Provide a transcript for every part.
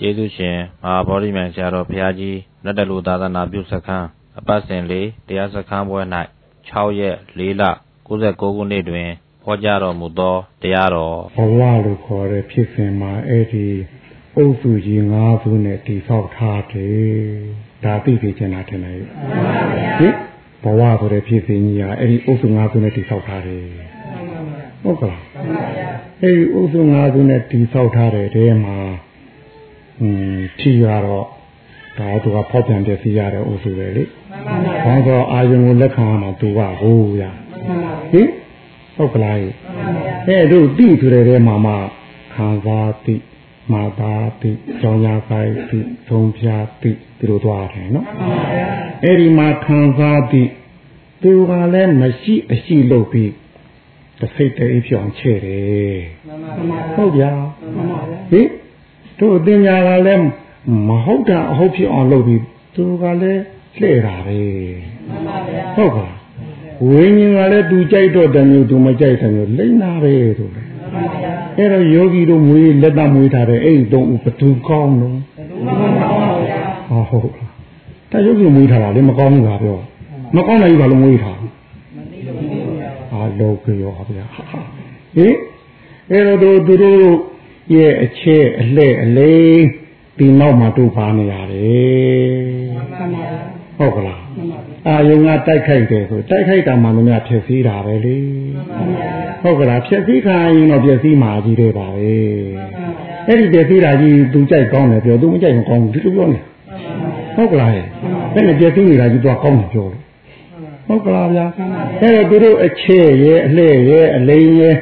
ကျေးဇူးရှင်မဟာဗောဓိမြိုင်ဆရာတော်ဘုရားကြီးနတ်တလူသာသနာပြုစခန်းအပတ်စဉ်လေးတရားစခန်းပွဲ၌6ရက်4လ69ခုနှစ်တွင်ဟောကြားတော်မူသောတရားတော်ဘဝလို့ခေါ်တဲ့ဖြစ်စဉ်မှာအဲ့ဒီအုပ်စုကြီး၅ခုနဲ့တည်ဆောက်ထားတယ်ဒါသိသိချင်တာထင်တယ်ဟင်ဘဝဆိုတဲ့ဖြစ်စဉ်ကြီးကအဲ့ဒီအုပ်စု၅ခုနဲ့တည်ဆောက်ထားတယ်ဟုတ်ကလားအဲ့ဒီအုပ်စု၅ခုနဲ့တည်ဆောက်ထားတဲ့တဲမှာ อืมဖြီးရတော့ဒါသူကဖောက်ပြန်ပြစီရတဲ့အုပ်စုပဲလေမှန်ပါဗျာဘာလို့အာယုံကိုလက်ခံရမှာသူကဟိုးရဟင်ဟုတ်ကလားအဲ့တို့တိဆိုတဲ့ထဲမှာမှခံစားတိမာတာတိကြောင်းရကိုက်တိသုံးဖြာတိဒီလိုသွားတယ်နော်အဲ့ဒီမှာခံစားတိသူကလည်းမရှိအရှိလုပ်ပြီးတစ်စိတ်တည်းပြောင်းချဲ့တယ်ဟုတ်ဗျာဟင် တို့အတင်ညာကလည်းမဟုတ်တာအဟုတ်ဖြစ်အောင်လုပ်ပြီးသူကလည်းလှည့်တာပဲဟုတ်ပါဝိညာဉ်ကလည်းသူကြိုက်တော့တယ်မျိုးသူမကြိုက်တယ်မျိုးလိမ့်နာပဲဆိုတယ်အဲ့တော့ယောဂီတို့မွေးလက်တမွေးထားတဲ့အဲ့ဒီတုံးဥဘသူကောင်းတော့ဟောဟုတ်တာယောဂီမွေးထားတာလည်းမကောင်းဘူးလားပြောမကောင်းနိုင်ဘူးဘာလို့မွေးထားအာလောကရောဗျာဟင်အဲ့တော့သူတို့ ရဲ့အချက်အလှဲ့အလိမ့်ဒီနောက်မှာတို့ပါနေရတယ်ဟုတ်ကလားအာယုံကတိုက်ခိုက်တယ်ဆိုတိုက်ခိုက်တာမှလည်းဖြည့်စည်းတာပဲလေဟုတ်ကလားဖြည့်စည်းခိုင်းတော့ဖြည့်စည်းမှာကြီးတယ်ပါပဲအဲ့ဒီဖြည့်စည်းတာကြီးသူကြိုက်ကောင်းတယ်ပြောသူမကြိုက်မကောင်းဘူးဒီလိုပြောနေဟုတ်ကလားအဲ့နဲ့ဖြည့်စည်းနေတာကြီးသူကကောင်းတယ်ပြောလို့ဟုတ်ကလားဗျာအဲ့တော့သူတို့အချက်ရဲ့အလှဲ့ရဲ့အလိမ်ရဲ့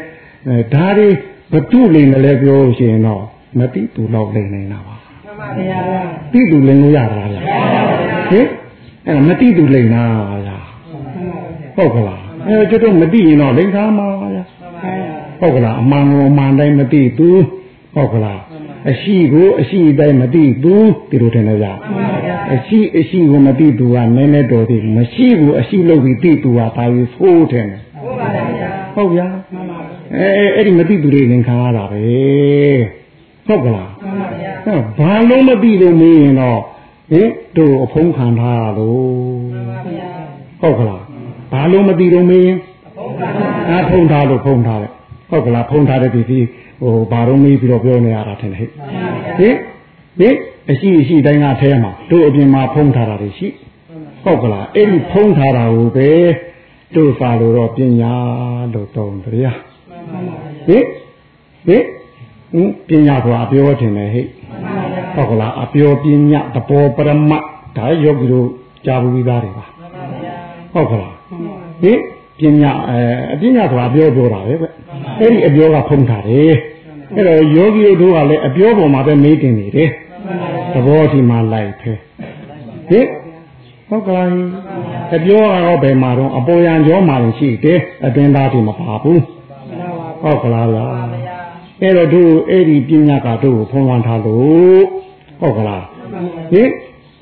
ဒါတွေ ဘတုလိမ်လည်းပြောရှင်တော့မတိသူတော့လိမ်နေတာပါမှန်ပါဗျာတိသူလိမ်လို့ရတာဗျာဟင်အဲ့မတိသူလိမ်တာဗျာဟုတ်ကလားအဲကျွတ်တော့မတိရင်တော့လိမ်သားမှာဗျာဟုတ်ကလားအမှန်ကိုအမှန်တိုင်းမတိသူဟုတ်ကလားအရှိကိုအရှိတိုင်းမသိဘူးဒီလိုထင်တယ်ဗျာအရှိအရှိကိုမသိသူကနည်းနည်းတော်သေးမရှိဘူးအရှိလို့ပြီးသိသူကဘာလို့ဆိုးထင်တယ်ဟုတ်ဗျာ အဲအဲ့ဒီမသိသူတွေရင်ခံရတာပဲဟုတ်ကလားမှန်ပါဗျာဟောဘာလို့မသိလို့မေးရင်တော့ဟင်တို့အဖုံးခံထားရလို့မှန်ပါဗျာဟုတ်ကလားဘာလို့မသိလို့မေးရင်အဖုံးထားလို့ဖုံးထားတယ်ဟုတ်ကလားဖုံးထားတဲ့ဒီဒီဟိုဘာလို့မေးပြီးတော့ပြောနေရတာထင်တယ်ဟဲ့ဟင်ဟင်အရှိအရှိတိုင်းကထဲမှာတို့အပြင်မှာဖုံးထားတာတွေရှိဟုတ်ကလားအဲ့ဒီဖုံးထားတာကိုပဲတို့စာလို့တော့ပညာလို့တုံးတရား ဟင်ဟင်ဟင်ပညာဆိုတာအပြောထင်တယ်ဟဲ့ဟုတ်ကလားအပြောပညာတဘောပရမတ်ဒါယောဂီတို့ကြားဘူးပြီးသားတွေပါဟုတ်ကလားဟင်ပညာအဲအပညာဆိုတာအပြောပြောတာပဲဗျအဲ့ဒီအပြောကဖုံးထားတယ်အဲ့တော့ယောဂီတို့ကလည်းအပြောပေါ်မှာပဲမေးတင်နေတယ်သဘောဒီမှာလိုက်ဖဲဟင်ဟုတ်ကလားအပြောကတော့ဘယ်မှာတော့အပေါ်ရန်ကြောမှာရှိတယ်အတွင်းသားဒီမပါဘူး ဟုတ်ကလားဗျာအဲ့တော့တို့အဲ့ဒီပညာကတို့ကိုဖုံးလွှမ်းထားလို့ဟုတ်ကလားဟင်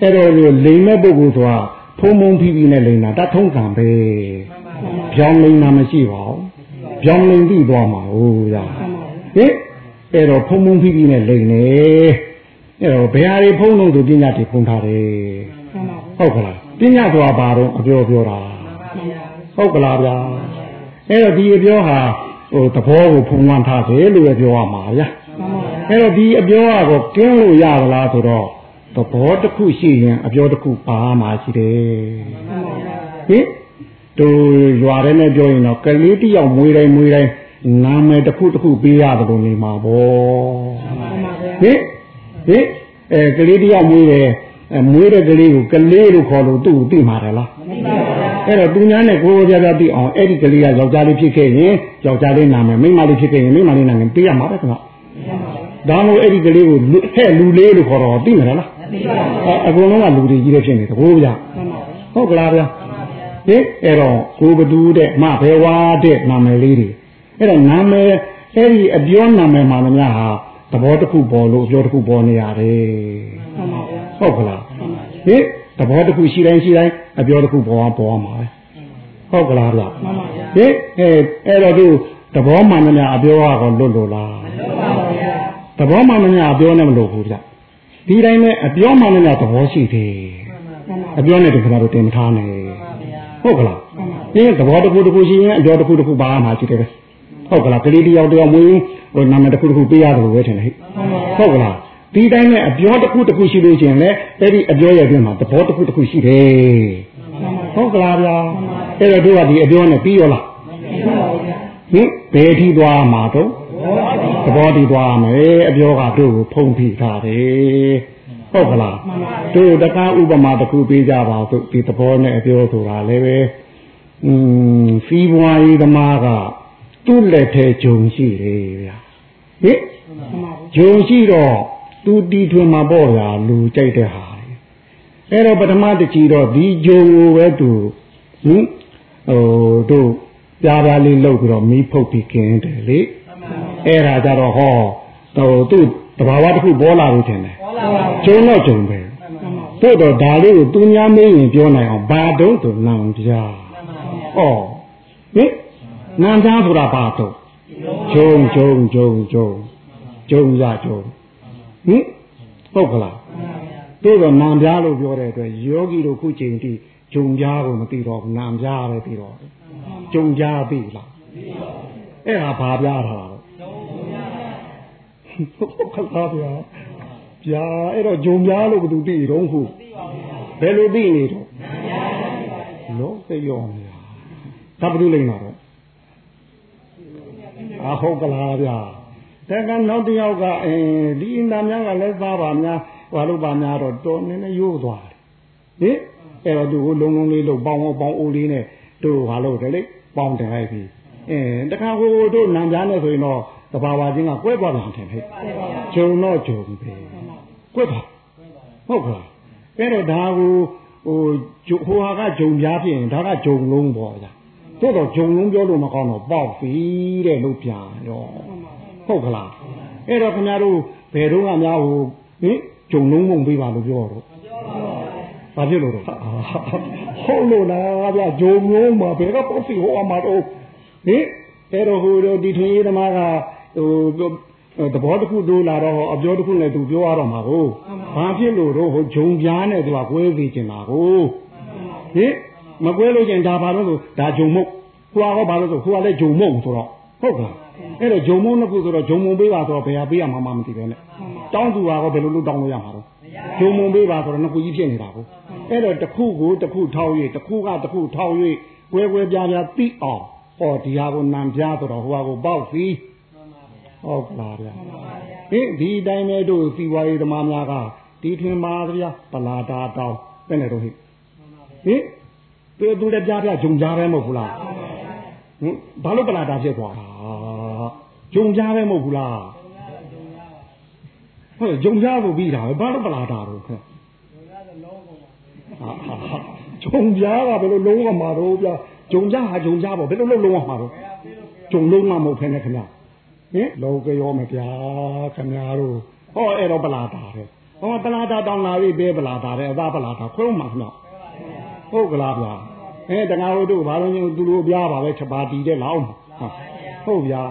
အဲ့တော့လိန်မဲ့ပုဂ္ဂိုလ်ဆိုတာဖုံဖုံဖိဖိနဲ့လိန်တာတထုံးကံပဲပြောင်းလိန်တာမရှိပါဘူးပြောင်းလိန်ပြီးသွားမှာဟုတ်ရဟင်အဲ့တော့ဖုံဖုံဖိဖိနဲ့လိန်နေအဲ့တော့ဘယ်ဟာတွေဖုံးလို့သူပညာတွေဖုံးထားတယ်ဟုတ်ကလားပညာဆိုတာဘာတော့အပြောပြောတာဟုတ်ကလားဗျာအဲ့တော့ဒီအပြောဟာ ဟိုသဘောကိုဖုံးလွှမ်းထားတယ်လို့ပြောရမှာဗျာအဲ့တော့ဒီအပြောကတော့ကျင်းလို့ရပါလားဆိုတော့သဘောတစ်ခုရှိရင်အပြောတစ်ခုပါမှာရှိတယ်ဟင်တို့ရွာထဲနဲ့ပြောရင်တော့ကလေးတယောက်မွေးတိုင်းမွေးတိုင်းနာမည်တစ်ခုတစ်ခုပေးရတယ်လို့နေမှာပေါ့ဟင်ဟင်အဲကလေးတယောက်မွေးတယ်မွေးတဲ့ကလေးကိုကလေးလို့ခေါ်လို့သူ့ကိုသိမှာတယ်လား အဲ့တော့သူများနဲ့ကိုယ်ကိုယ်ပြပြသိအောင်အဲ့ဒီကလေးကယောက်ျားလေးဖြစ်ခဲ့ရင်ယောက်ျားလေးနာမည်မိန်းမလေးဖြစ်ခဲ့ရင်မိန်းမလေးနာမည်ပေးရမှာပဲခင်ဗျဒါမို့အဲ့ဒီကလေးကိုဟဲ့လူလေးလို့ခေါ်တော့သိမှာလားအကုန်လုံးကလူတွေကြီးတဲ့ဖြစ်နေတယ်ဘိုးဗျဟုတ်ကလားဗျဟင်အဲ့တော့ကိုဘဒူးတဲ့မဘဲဝါတဲ့နာမည်လေးတွေအဲ့တော့နာမည်အဲ့ဒီအပြောနာမည်မှလည်းများဟာသဘောတစ်ခုပေါ်လို့အပြောတစ်ခုပေါ်နေရတယ်ဟုတ်ကလားဟင် သဘောတစ်ခုရှိတိုင်းရှိတိုင်းအပြောတစ်ခုပေါ်ပေါ်မှာပဲဟုတ်ကလားဗျဟင်အဲအဲ့တော့သူသဘောမှန်မများအပြောကတော့လွတ်လို့လားသဘောမှန်မများအပြောနဲ့မလို့ဘူးဗျဟဒီတိုင်းနဲ့အပြောမှလည်းသဘောရှိတယ်အပြောနဲ့တခါတော့တင်ထားနေဟုတ်ကလားဒီသဘောတစ်ခုတစ်ခုရှိရင်အပြောတစ်ခုတစ်ခုပါမှရှိတယ်ဟုတ်ကလားကလေးတယောက်တယောက်မွေးဟိုနာမည်တစ်ခုတစ်ခုပေးရတယ်လို့ပဲထင်တယ်ဟုတ်ကလား ဒီတိုင်းနဲ့အပြောတစ်ခုတစ်ခုရှိလို့ရှိရင်လည်းအဲ့ဒီအပြောရဲ့အတွင်းမှာသဘောတစ်ခုတစ်ခုရှိတယ်ဟုတ်ကလားဗျာအဲ့တော့တို့ကဒီအပြောနဲ့ပြီးရောလားဟင်ဘယ်ထိသွားမှာတော့သဘောတည်သွားမယ်အပြောကတို့ကိုဖုံးဖိထားတယ်ဟုတ်ကလားတို့တကားဥပမာတစ်ခုပေးကြပါစို့ဒီသဘောနဲ့အပြောဆိုတာလည်းပဲอืมစီးပွားရေးသမားကသူ့လက်ထဲဂျုံရှိတယ်ဗျာဟင်ဂျုံရှိတော့ သူတီထွင်မှာပေါ့ဗျာလူကြိုက်တဲ့ဟာအဲ့တော့ပထမတချီတော့ဒီဂျုံကိုပဲသူဟင်ဟိုတို့ပြားပြားလေးလှုပ်ပြီးတော့မီးဖုတ်ပြီးกินတယ်လေအဲ့ဒါကြတော့ဟောဟိုသူ့တဘာဝတစ်ခုပေါ်လာလို့ထင်တယ်ကျုံတော့ကျုံပဲတို့တော့ဒါလေးကိုသူများမေးရင်ပြောနိုင်အောင်ဘာတုံးသူနံပြားဩဟင်နံပြားဆိုတာဘာတုံးကျုံကျုံကျုံကျုံကျုံရကျုံ ဟင်ဟုတ်ကလားတို့တော့နံပြားလို့ပြောတဲ့အတွက်ယောဂီတို့ခုချိန်ထိဂျုံပြားကိုမသိတော့ဘူးနံပြားပဲသိတော့ဂျုံပြားပြီလားအဲ့ဒါဘာပြားထားဟုတ်ခက်သားဗျာဗျာအဲ့တော့ဂျုံပြားလို့ဘယ်သူသိတော့ခုဘယ်လိုသိနေတော့လို့သိရောများဒါဘယ်လိုလိမ့်မှာတော့အဟုတ်ကလားဗျာ တကယ်နောက်တယောက်ကအဲဒီအင်တာများကလည်းသားပါများဟွာလို့ပါများတော့တော်နေနေရိုးသွားတယ်ဟင်အဲ့တော့သူကိုလုံးလုံးလေးလို့ပေါင်းပေါင်းအိုးလေးနဲ့တို့ဟာလို့တယ်လေပေါင်းတယ်လိုက်ပြီအဲတခါဟိုတို့နံပြားနဲ့ဆိုရင်တော့တဘာဝချင်းကကွဲသွားပြန်တယ်ဟဲ့ဂျုံတော့ဂျုံပဲကွဲသွားဟုတ်ကလားအဲ့တော့ဒါကိုဟိုဟိုဟာကဂျုံပြားဖြစ်ရင်ဒါကဂျုံလုံးပေါ့ဗျာတို့တော့ဂျုံလုံးပြောလို့မကောင်းတော့ပေါက်ပြီတဲ့လို့ပြန်ရော ဟုတ်ကလားအဲ့တော့ခင်ဗျားတို့ဘယ်တော့မှများဟိုဟင်ဂျုံလုံးမုံပေးပါလို့ပြောတော့ဘာဖြစ်လို့တော့ဟုတ်လို့လားဗျဂျုံလုံးမှာဘယ်ကပေါ့စီဟိုအမှာတော့ဟင်အဲ့တော့ဟိုဒီထွေးသမားကဟိုသဘောတစ်ခုတိုးလာတော့အပြောတစ်ခုနဲ့သူပြောရတော့မှာကိုဘာဖြစ်လို့တော့ဟိုဂျုံပြားနဲ့သူကကွဲစီကျင်တာကိုဟင်မကွဲလို့ကျင်ဒါဘာလို့ဆိုဒါဂျုံမုတ်ဟိုကဘာလို့ဆိုဟိုကလည်းဂျုံမုတ်ဆိုတော့ဟုတ်ကလား အဲ့တော့ဂျုံမုံနှစ်ခုဆိုတော့ဂျုံမုံပေးပါဆိုတော့ဘယ်ဟာပေးရမှာမှမသိပဲနဲ့တောင်းသူကတော့ဘယ်လိုလုပ်တောင်းလို့ရမှာတော့ဂျုံမုံပေးပါဆိုတော့နှစ်ခုကြီးဖြစ်နေတာကိုအဲ့တော့တစ်ခုကိုတစ်ခုထောက်၍တစ်ခုကတစ်ခုထောက်၍ကွဲကွဲပြားပြားသိအောင်ဟောဒီဟာကိုနံပြားဆိုတော့ဟိုဟာကိုပေါက်စီဟုတ်ကလားဗျာဟင်ဒီတိုင်းပဲတို့စီဝါရေးသမားများကဒီထင်ပါဗျာပလာတာတောင်းပဲနဲ့တော့ဟိဟင်သူသူလည်းပြားပြားဂျုံကြားပဲမဟုတ်ဘူးလားဟင်ဘာလို့ပလာတာဖြစ်သွားတာ ဂျုံကြားပဲမဟုတ်ဘူးလားဟုတ်ဂျုံကြားလို့ပြီးတာပဲဘာလို့ပလာတာတော့ခဲဂျုံကြားကဘယ်လိုလုံးဝမှာတော့ဗျာဂျုံကြားဟာဂျုံကြားပေါ့ဘယ်လိုလုံးလုံးဝမှာတော့ဂျုံလုံးမမဟုတ်ဖ ೇನೆ ခင်ဗျာဟင်လောကရောမဗျာခင်ဗျားတို့ဟောအဲ့တော့ပလာတာတဲ့ဟောပလာတာတောင်းလာပြီပဲပလာတာတဲ့အသာပလာတာခွုံးမှာခင်ဗျာဟုတ်ကလားဗျာအဲတငါတို့ဘာလို့ညသူတို့ပြားပါပဲချက်ပါတီတဲ့လောက်ဟုတ်ဗျာ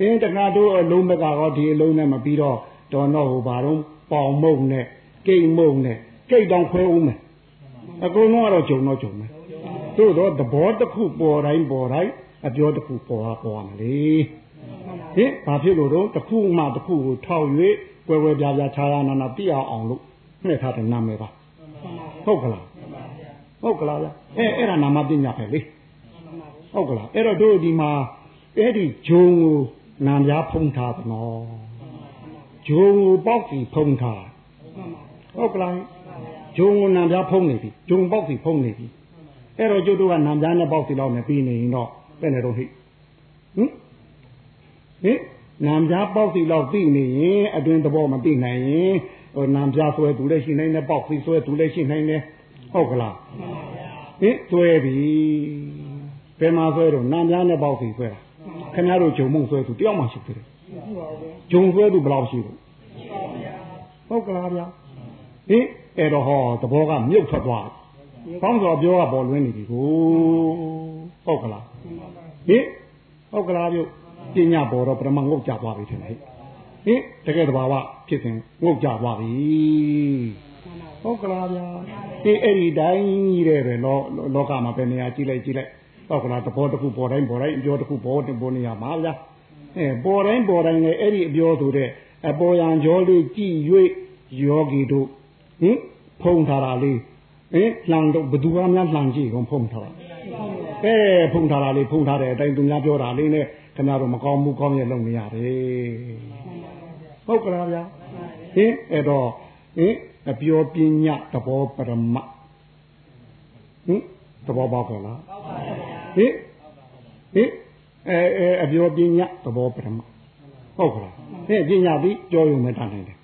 အင်းတခါတို့အလုံးမကတော့ဒီအလုံးနဲ့မပြီးတော့တော်တော့ဟိုဘာတော့ပေါင်မုံနဲ့ကိတ်မုံနဲ့ကိတ်တောင်ခွဲဦးမယ်အကုန်လုံးကတော့ဂျုံတော့ဂျုံမယ်တို့တော့သဘောတစ်ခုပေါ်တိုင်းပေါ်တိုင်းအပြောတစ်ခုပေါ်ဟာပေါ်ရမလေဟင်ဘာဖြစ်လို့တော့တစ်ခုမှတစ်ခုကိုထောက်၍ကွယ်ကွယ်ပြားပြားခြားခြားနာနာပြအောင်အောင်လို့နှဲ့ထားတဲ့နာမည်ပါဟုတ်ကလားဟုတ်ကလားဗျအဲအဲ့ဒါနာမပညာပဲလေဟုတ်ကလားအဲ့တော့တို့ဒီမှာအဲ့ဒီဂျုံကို နာမများဖုံးထားတယ်နော်ဂျုံကိုပေါက်စီဖုံးထားဟုတ်ကလားဂျုံကိုနာမများဖုံးနေပြီဂျုံပေါက်စီဖုံးနေပြီအဲ့တော့ကျုပ်တို့ကနာမများနဲ့ပေါက်စီလောက်နဲ့ပြီးနေရင်တော့ပဲ့နေတော့ဟိဟင်ဟင်နာမများပေါက်စီလောက်ပြီးနေရင်အတွင်သဘောမသိနိုင်ရင်ဟိုနာမများဆွဲသူလည်းရှိနိုင်တယ်ပေါက်စီဆွဲသူလည်းရှိနိုင်တယ်ဟုတ်ကလားဟင်ဆွဲပြီဘယ်မှာဆွဲတော့နာမများနဲ့ပေါက်စီဆွဲတာ ခင်ဗျားတို့ဂျုံမုံဆွဲသူတယောက်မှရှိသေးတယ်ဂျုံဆွဲသူဘယ်လောက်ရှိလို့ဟုတ်ကလားဗျာဟင်အဲ့တော့ဟောသဘောကမြုပ်ထွက်သွားဘောင်းဆိုပြောကပေါ်လွင်းနေပြီကိုဟုတ်ကလားဟင်ဟုတ်ကလားပြုပညာပေါ်တော့ပရမငုတ်ကြသွားပြီထင်တယ်ဟဟင်တကယ်တဘာဝဖြစ်စဉ်ငုတ်ကြသွားပြီဟုတ်ကလားဗျာဒီအဲ့ဒီတိုင်းကြီးတဲ့ပဲလောလောကမှာပဲနေရာကြည့်လိုက်ကြည့်လိုက် ဟုတ်ကလားသဘောတစ်ခုပေါ်တိုင်းပေါ်တိုင်းအပြောတစ်ခုပေါ်တင်ပေါ်နေရမှာဗျာအဲပေါ်တိုင်းပေါ်တိုင်းလည်းအဲ့ဒီအပြောဆိုတဲ့အပေါ်ရန်ကြောလေးကြည့်၍ယောဂီတို့ဟင်ဖုံထားတာလေးဟင်လှန်တော့ဘသူကများလှန်ကြည့်ကုန်ဖုံထားတာအဲဖုံထားတာလေးဖုံထားတဲ့အတိုင်းသူများပြောတာလေးနဲ့ခင်ဗျားတို့မကောင်းဘူးကောင်းရဲ့လုပ်နေရတယ်ဟုတ်ကလားဗျာဟင်အဲ့တော့ဟင်အပြောပညာသဘောပရမဟင်သဘောပေါက်ကြလားဟင် ဟင်အဲအဲအပြောပညာသဘောပရမဟုတ်ကလားဟင်ပညာပြီးကြောရုံနဲ့တန်နိုင်တယ်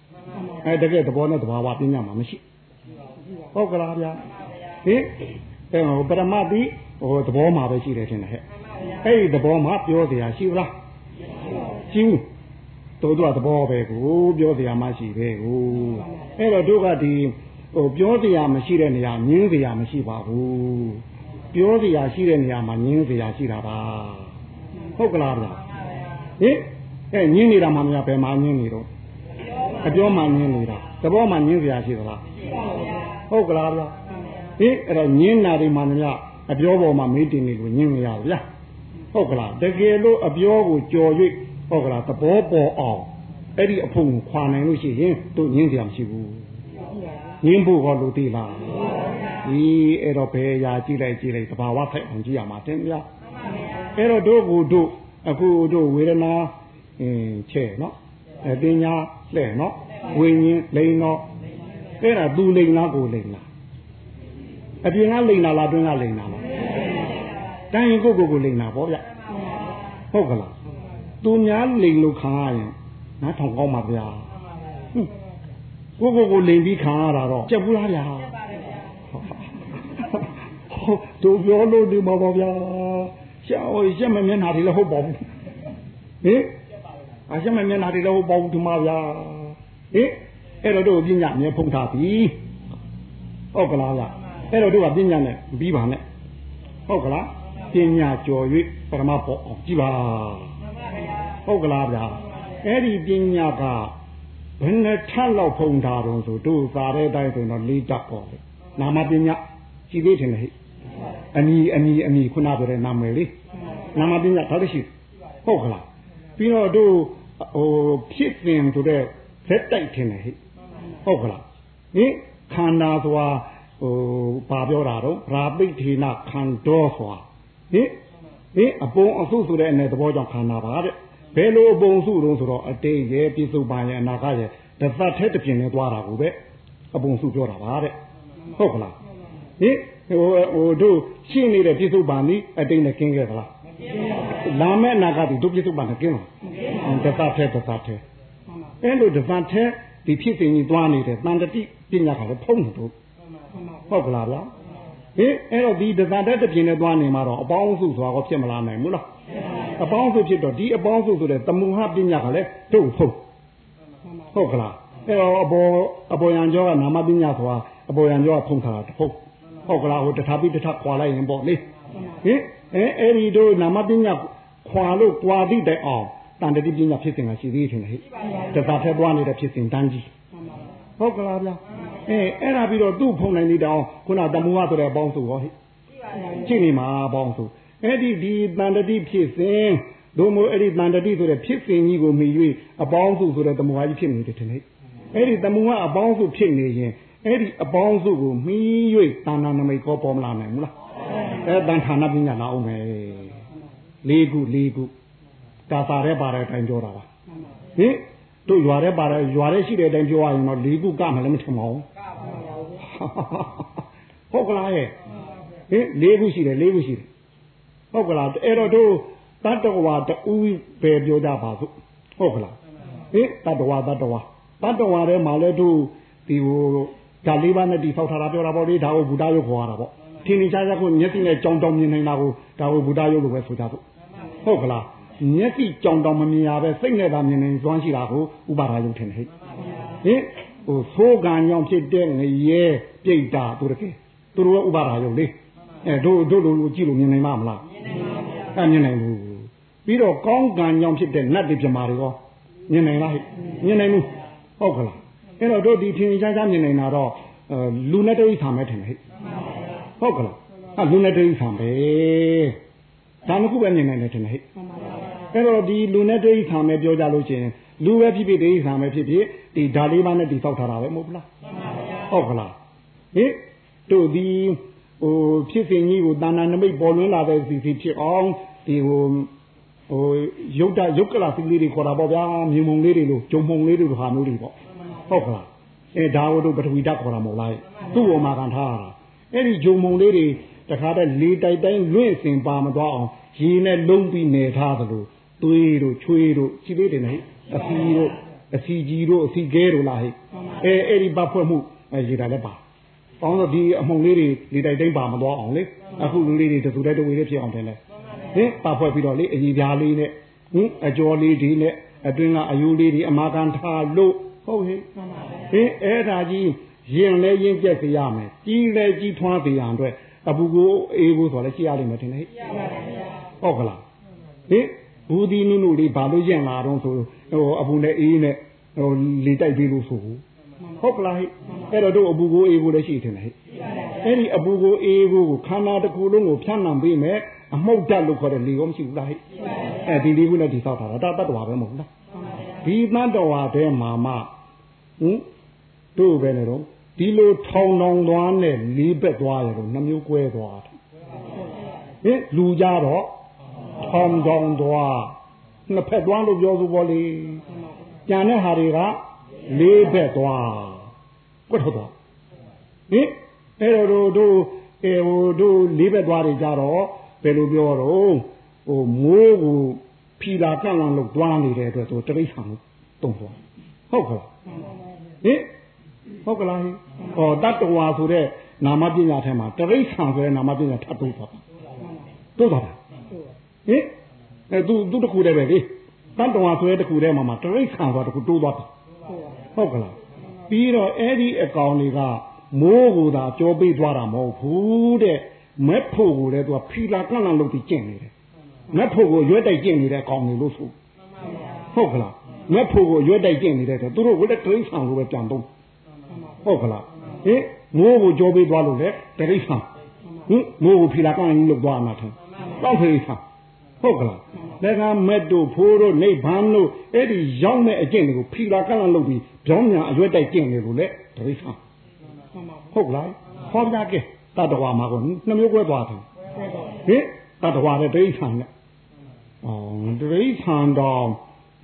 အဲတကယ်သဘောနဲ့သဘာဝပညာမှာမရှိဟုတ်ကလားဗျာဟင်အဲဟိုပရမတိဟိုသဘောမှာပဲရှိတယ်ထင်တယ်ဟဲ့အဲ့ဒီသဘောမှာပြောเสียရှိဘူးလားရှိဘူးတို့တို့ကသဘောပဲကိုပြောเสียမှရှိပဲကိုအဲ့တော့တို့ကဒီဟိုပြောเสียမရှိတဲ့နေရာငင်းเสียမရှိပါဘူး ပြောစရာရှိတဲ့နေရာမှာညင်းစရာရှိတာပါဟုတ်ကလားဗျာဟင်အဲညင်းနေတာမှမရဘယ်မှာညင်းနေတော့အပြောမှညင်းနေတာသဘောမှညင်းစရာရှိသလားဟုတ်ကလားဗျာဟင်အဲ့တော့ညင်းတာတွေမှမရအပြောပေါ်မှာမေးတင်နေလို့ညင်းမရဘူးဗျာဟုတ်ကလားတကယ်လို့အပြောကိုကြော်၍ဟုတ်ကလားသဘောပေါ်အောင်အဲ့ဒီအဖို့ကိုခွာနိုင်လို့ရှိရင်သူညင်းစရာမရှိဘူး ငင်းဖို့ဟောလို့သိလားဒီအဲ့တော့ဘယ်ရာကြည့်လိုက်ကြည့်လိုက်သဘာဝထိုက်အောင်ကြည့်ရမှာတင်ဗျာအဲ့တော့တို့ကိုတို့အခုတို့ဝေဒနာအင်းချဲ့နော်အပညာလှဲ့နော်ဝိညာဉ်လိန်တော့အဲ့ဒါသူလိန်လားကိုလိန်လားအပြင်ကလိန်တာလားတွင်းကလိန်တာလားတိုင်းရင်ကိုကိုကိုလိန်တာပေါ့ဗျဟုတ်ကလားသူများလိန်လို့ခံရရင်နားထောင်ကောင်းပါဗျာ ကိုကိုကိုလိန်ပြီးခံရတာတော့ကြက်ဘူးလားဗျာဟုတ်တို့ပြောလို့ဒီမှာပါဗျာရှာဟိုရှက်မမျက်နှာတွေလည်းဟုတ်ပါဘူးဟင်အရှက်မမျက်နှာတွေလည်းဟုတ်ပါဘူးဒီမှာဗျာဟင်အဲ့တော့တို့ပညာမြဲဖုံးထားပြီဟုတ်ကလားဗျအဲ့တော့တို့ကပညာနဲ့ပြီးပါနဲ့ဟုတ်ကလားပညာကြော်၍ပရမပေါ်အောင်ကြည်ပါဟုတ်ကလားဗျာအဲ့ဒီပညာက ဘယ်နဲ့ထပ်လောက်ဖုံထားတော့ဆိုတို့သာတဲ့အတိုင်းဆိုတော့လေးတက်ပေါ့လေနာမပညာရှိသေးတယ်ဟဲ့အနီအနီအနီခုနပြောတဲ့နာမည်လေးနာမပညာဒါလည်းရှိဟုတ်ကလားပြီးတော့တို့ဟိုဖြစ်စဉ်ဆိုတဲ့ဇက်တိုက်ထင်တယ်ဟဲ့ဟုတ်ကလားဟင်ခန္ဓာဆိုတာဟိုဘာပြောတာတော့ရာပိဋ္ဌိနခန္တောဆိုတာဟင်ဟင်အပုံအစုဆိုတဲ့အနေသဘောကြောင့်ခန္ဓာပါတဲ့ ဘယ်လိုအပုံစုတုံးဆိုတော့အတိတ်ရဲ့ပြစ္ဆုတ်ပါရဲ့အနာဂတ်ရဲ့တသက်ထဲတစ်ပြင်နဲ့သွားတာကိုပဲအပုံစုပြောတာပါတဲ့ဟုတ်ကလားဟင်ဟိုဟိုတို့ရှင်းနေတဲ့ပြစ္ဆုတ်ပါနီးအတိတ်နဲ့ကင်းခဲ့သလားလာမဲ့အနာဂတ်တို့ပြစ္ဆုတ်ပါနဲ့ကင်းလားတသက်ထဲတသက်ထဲအဲ့လိုတသက်ထဲဒီဖြစ်စဉ်ကြီးသွားနေတယ်တန်တတိပညာကလည်းဖုံးနေတော့ဟုတ်ကလားဗျာဟင်အဲ့တော့ဒီတသက်တဲ့တစ်ပြင်နဲ့သွားနေမှာတော့အပေါင်းစုဆိုတာကိုဖြစ်မလာနိုင်ဘူးလား အပေါင်းစုဖြစ်တော့ဒီအပေါင်းစုဆိုတဲ့တမုဟပညာကလည်းတို့ဖုံးဟုတ်ကလားအဲ့တော့အပေါ်အပေါ်ရန်ကျောကနာမပညာဆိုတာအပေါ်ရန်ကျောကဖုံးထားတာဖုံးဟုတ်ကလားဟိုတထာပိတထခွာလိုက်ရင်ပေါ့လေဟင်အဲအဲ့ဒီတို့နာမပညာခွာလို့တွာသည့်တိုင်အောင်တန်တတိပညာဖြစ်စဉ်ကရှိသေးတယ်ဟဲ့တသက်ထဲသွားနေတဲ့ဖြစ်စဉ်တန်းကြီးဟုတ်ကလားဗျာအဲအဲ့ဒါပြီးတော့သူ့ဖုံနိုင်နေတောင်ခုနတမူဝဆိုတဲ့အပေါင်းစုဟောဟိရှိနေမှာအပေါင်းစု အဲ့ဒီဒီတန်တတိဖြစ်စဉ်တို့မို့အဲ့ဒီတန်တတိဆိုတဲ့ဖြစ်စဉ်ကြီးကိုမြည်၍အပေါင်းစုဆိုတဲ့တမူဝကြီးဖြစ်နေတယ်ထင်လေအဲ့ဒီတမူဝအပေါင်းစုဖြစ်နေရင်အဲ့ဒီအပေါင်းစုကိုမြည်၍တဏ္ဍာနမိတ်ကောပေါ်မလာနိုင်ဘူးလားအဲတန်ဌာနပညာလာအောင်မယ်လေးခုလေးခုတာစာရဲပါတဲ့အတိုင်းပြောတာပါဟင်တို့ရွာရဲပါတဲ့ရွာရဲရှိတဲ့အတိုင်းပြောရရင်တော့လေးခုကမှလည်းမထင်ပါဘူးဟုတ်ကလားရဲ့ဟင်လေးခုရှိတယ်လေးခုရှိတယ် ဟုတ်ကလားအဲ့တော့တို့တတ္တဝါတူပဲပြောကြပါစို့ဟုတ်ကလားဟင်တတ္တဝါတတ္တဝါတတ္တဝါထဲမှာလည်းတို့ဒီဟိုဒါလေးပါးနဲ့တိဆောက်ထားတာပြောတာပေါ့လေဒါကိုဘုရားရုပ်ခေါ်ရတာပေါ့ထင်နေကြကြကိုမျက်စိနဲ့ကြောင်တောင်မြင်နေတာကိုဒါကိုဘုရားရုပ်လို့ပဲဆိုကြစို့ဟုတ်ကလားမျက်စိကြောင်တောင်မမြင်ရပဲစိတ်နဲ့သာမြင်နေကျွမ်းရှိတာကိုဥပါဒါယုတ်ထင်တယ်ဟဲ့ဟင်ဟိုသိုးကံကြောင့်ဖြစ်တဲ့ငရဲပြိတ္တာတို့တကယ်သူတို့ကဥပါဒါယုတ်လေအဲတို့တို့လိုကြည့်လို့မြင်နိုင်မှာမလား အဲမြင်နိုင်ဘူးပြီးတော့ကောင်းကံကြောင့်ဖြစ်တဲ့နတ်တွေပြမာတွေရောမြင်နိုင်လားဟဲ့မြင်နိုင်ဘူးဟုတ်ကလားအဲ့တော့တို့ဒီထင်ရှားရှားမြင်နိုင်တာတော့လူနဲ့တိဋ္ဌာန်ပဲထင်တယ်ဟဲ့ဟုတ်ကလားဟာလူနဲ့တိဋ္ဌာန်ပဲဒါမှခုပဲမြင်နိုင်တယ်ထင်တယ်ဟဲ့အဲ့တော့ဒီလူနဲ့တိဋ္ဌာန်ပဲပြောကြလို့ချင်းလူပဲဖြစ်ဖြစ်တိဋ္ဌာန်ပဲဖြစ်ဖြစ်ဒီဓာလေးပါးနဲ့တိဆောက်ထားတာပဲမဟုတ်လားဟုတ်ကလားဟင်တို့ဒီဟိုဖြစ်စဉ်ကြီးကိုတာဏနမိတ်ပေါ်လွင်လာတဲ့စီစီဖြစ်အောင် ဒီဟိုဟိုရုပ်တရုပ်ကလာစီလေးတွေခေါ်တာပေါ့ဗျာမြင်မုံလေးတွေလို့ဂျုံမုံလေးတွေလိုဟာမျိုးတွေပေါ့ဟုတ်ကလားအဲဒါဝတ္ထုပထဝီဓာတ်ခေါ်တာမဟုတ်လားသူ့ပေါ်မှာကန်ထားရတာအဲ့ဒီဂျုံမုံလေးတွေတခါတည်းလေတိုက်တိုင်းလွင့်စင်ပါမသွားအောင်ရေနဲ့လုံးပြီးနေထားသလိုသွေးတို့ချွေးတို့ရှိသေးတယ်နော်အစီတို့အစီကြီးတို့အစီကဲတို့လားဟဲ့အဲအဲ့ဒီပတ်ဖွဲ့မှုအဲရေတာလည်းပါပေါင်းတော့ဒီအမှုံလေးတွေလေတိုက်တိုင်းပါမသွားအောင်လေအခုလူလေးတွေတူတဲ့တဝေလေးဖြစ်အောင်တယ်လေ ဟင်ပတ်ဖွဲ့ပြီးတော့လေအကြီးပြားလေးနဲ့ဟင်အကျော်လေးတွေနဲ့အတွင်းကအယူလေးတွေအမာကန်ထားလို့ဟုတ်ဟင်ဟင်အဲ့ဒါကြီးရင်လဲရင်ပြက်စေရမယ်ကြီးလဲကြီးထွားစေရန်အတွက်အပူကိုအေးဖို့ဆိုလဲရှိရလိမ့်မယ်ထင်တယ်ဟုတ်ကလားဟင်ဘူးဒီနုနုလေးဘာလို့ရင်လာတော့ဆိုဟိုအပူနဲ့အေးနဲ့ဟိုလေတိုက်ပြီးလို့ဆိုဟုတ်ကလားဟဲ့အဲ့တော့တို့အပူကိုအေးဖို့လည်းရှိတယ်ဟဲ့အဲ့ဒီအပူကိုအေးဖို့ခန္ဓာတစ်ခုလုံးကိုဖြန့်နှံပေးမယ် အမှုတ်တက်လို့ခေါ်တဲ့လေရောမရှိဘူးလားဟဲ့အဲဒီလေးခုနဲ့ဒီဆောက်တာဒါတတ္တဝါပဲမဟုတ်လားဒီတတ္တဝါတဲမှာမှဟင်တို့ပဲလေတော့ဒီလိုထောင်ထောင်သွားနဲ့လေးဘက်သွားရတော့နှမျိုးကွဲသွားတယ်ဟင်လူကြတော့ထောင်ထောင်သွားနှစ်ဖက်သွားလို့ပြောဆိုပေါ်လေကြံတဲ့ဟာတွေကလေးဘက်သွားကွတ်တော့ဟင်အဲ့တော့တို့အဲဟိုတို့လေးဘက်သွားတွေကြတော့ ဘယ်လိုပြောတော့ဟိုမိုးကိုဖြီလာကန့်လန့်လို့တွားနေတဲ့အတွက်သူတရိษံလို့တုံသွားဟုတ်ကလားဟင်ဟုတ်ကလားဟောတတ္တဝါဆိုတဲ့နာမပညာထဲမှာတရိษံဆိုတဲ့နာမပညာထပ်တိုးသွားတိုးသွားတာဟင်အဲသူသူတခုတည်းပဲလေတတ္တဝါဆိုတဲ့တခုတည်းမှာမှာတရိษံဆိုတခုတိုးသွားပြီဟုတ်ကလားပြီးတော့အဲ့ဒီအကောင်တွေကမိုးကိုသာကြောပေးသွားတာမဟုတ်ဘူးတဲ့ မက်ဖို့ကိုလည်းသူကဖီလာကန့်လန့်လုပ်ပြီးကျင့်နေတယ်မက်ဖို့ကိုရွက်တိုက်ကျင့်နေတဲ့အကောင်တွေလို့ဆိုဟုတ်ကလားမက်ဖို့ကိုရွက်တိုက်ကျင့်နေတဲ့ဆိုသူတို့ဝိတ္တတိဆံကိုပဲပြန်တော့ဟုတ်ကလားဟင်မိုးကိုကြောပေးသွားလို့လေတိဆံဟင်မိုးကိုဖီလာကန့်လန့်လုပ်သွားမှာထင်တော့ဖေးဆံဟုတ်ကလားလက်ကားမက်တို့ဖိုးတို့နေဗန်းတို့အဲ့ဒီရောက်တဲ့အကျင့်တွေကိုဖီလာကန့်လန့်လုပ်ပြီးကြောင်းညာအရွက်တိုက်ကျင့်နေလို့လေတိဆံဟုတ်လားဟောပြခဲ့ တတဝါမှာကိုနှမျိုးကွဲသွားတယ်ဟင်တတဝါတဲ့ဒိဋ္ဌာန်နဲ့အော်ဒိဋ္ဌာန်တော့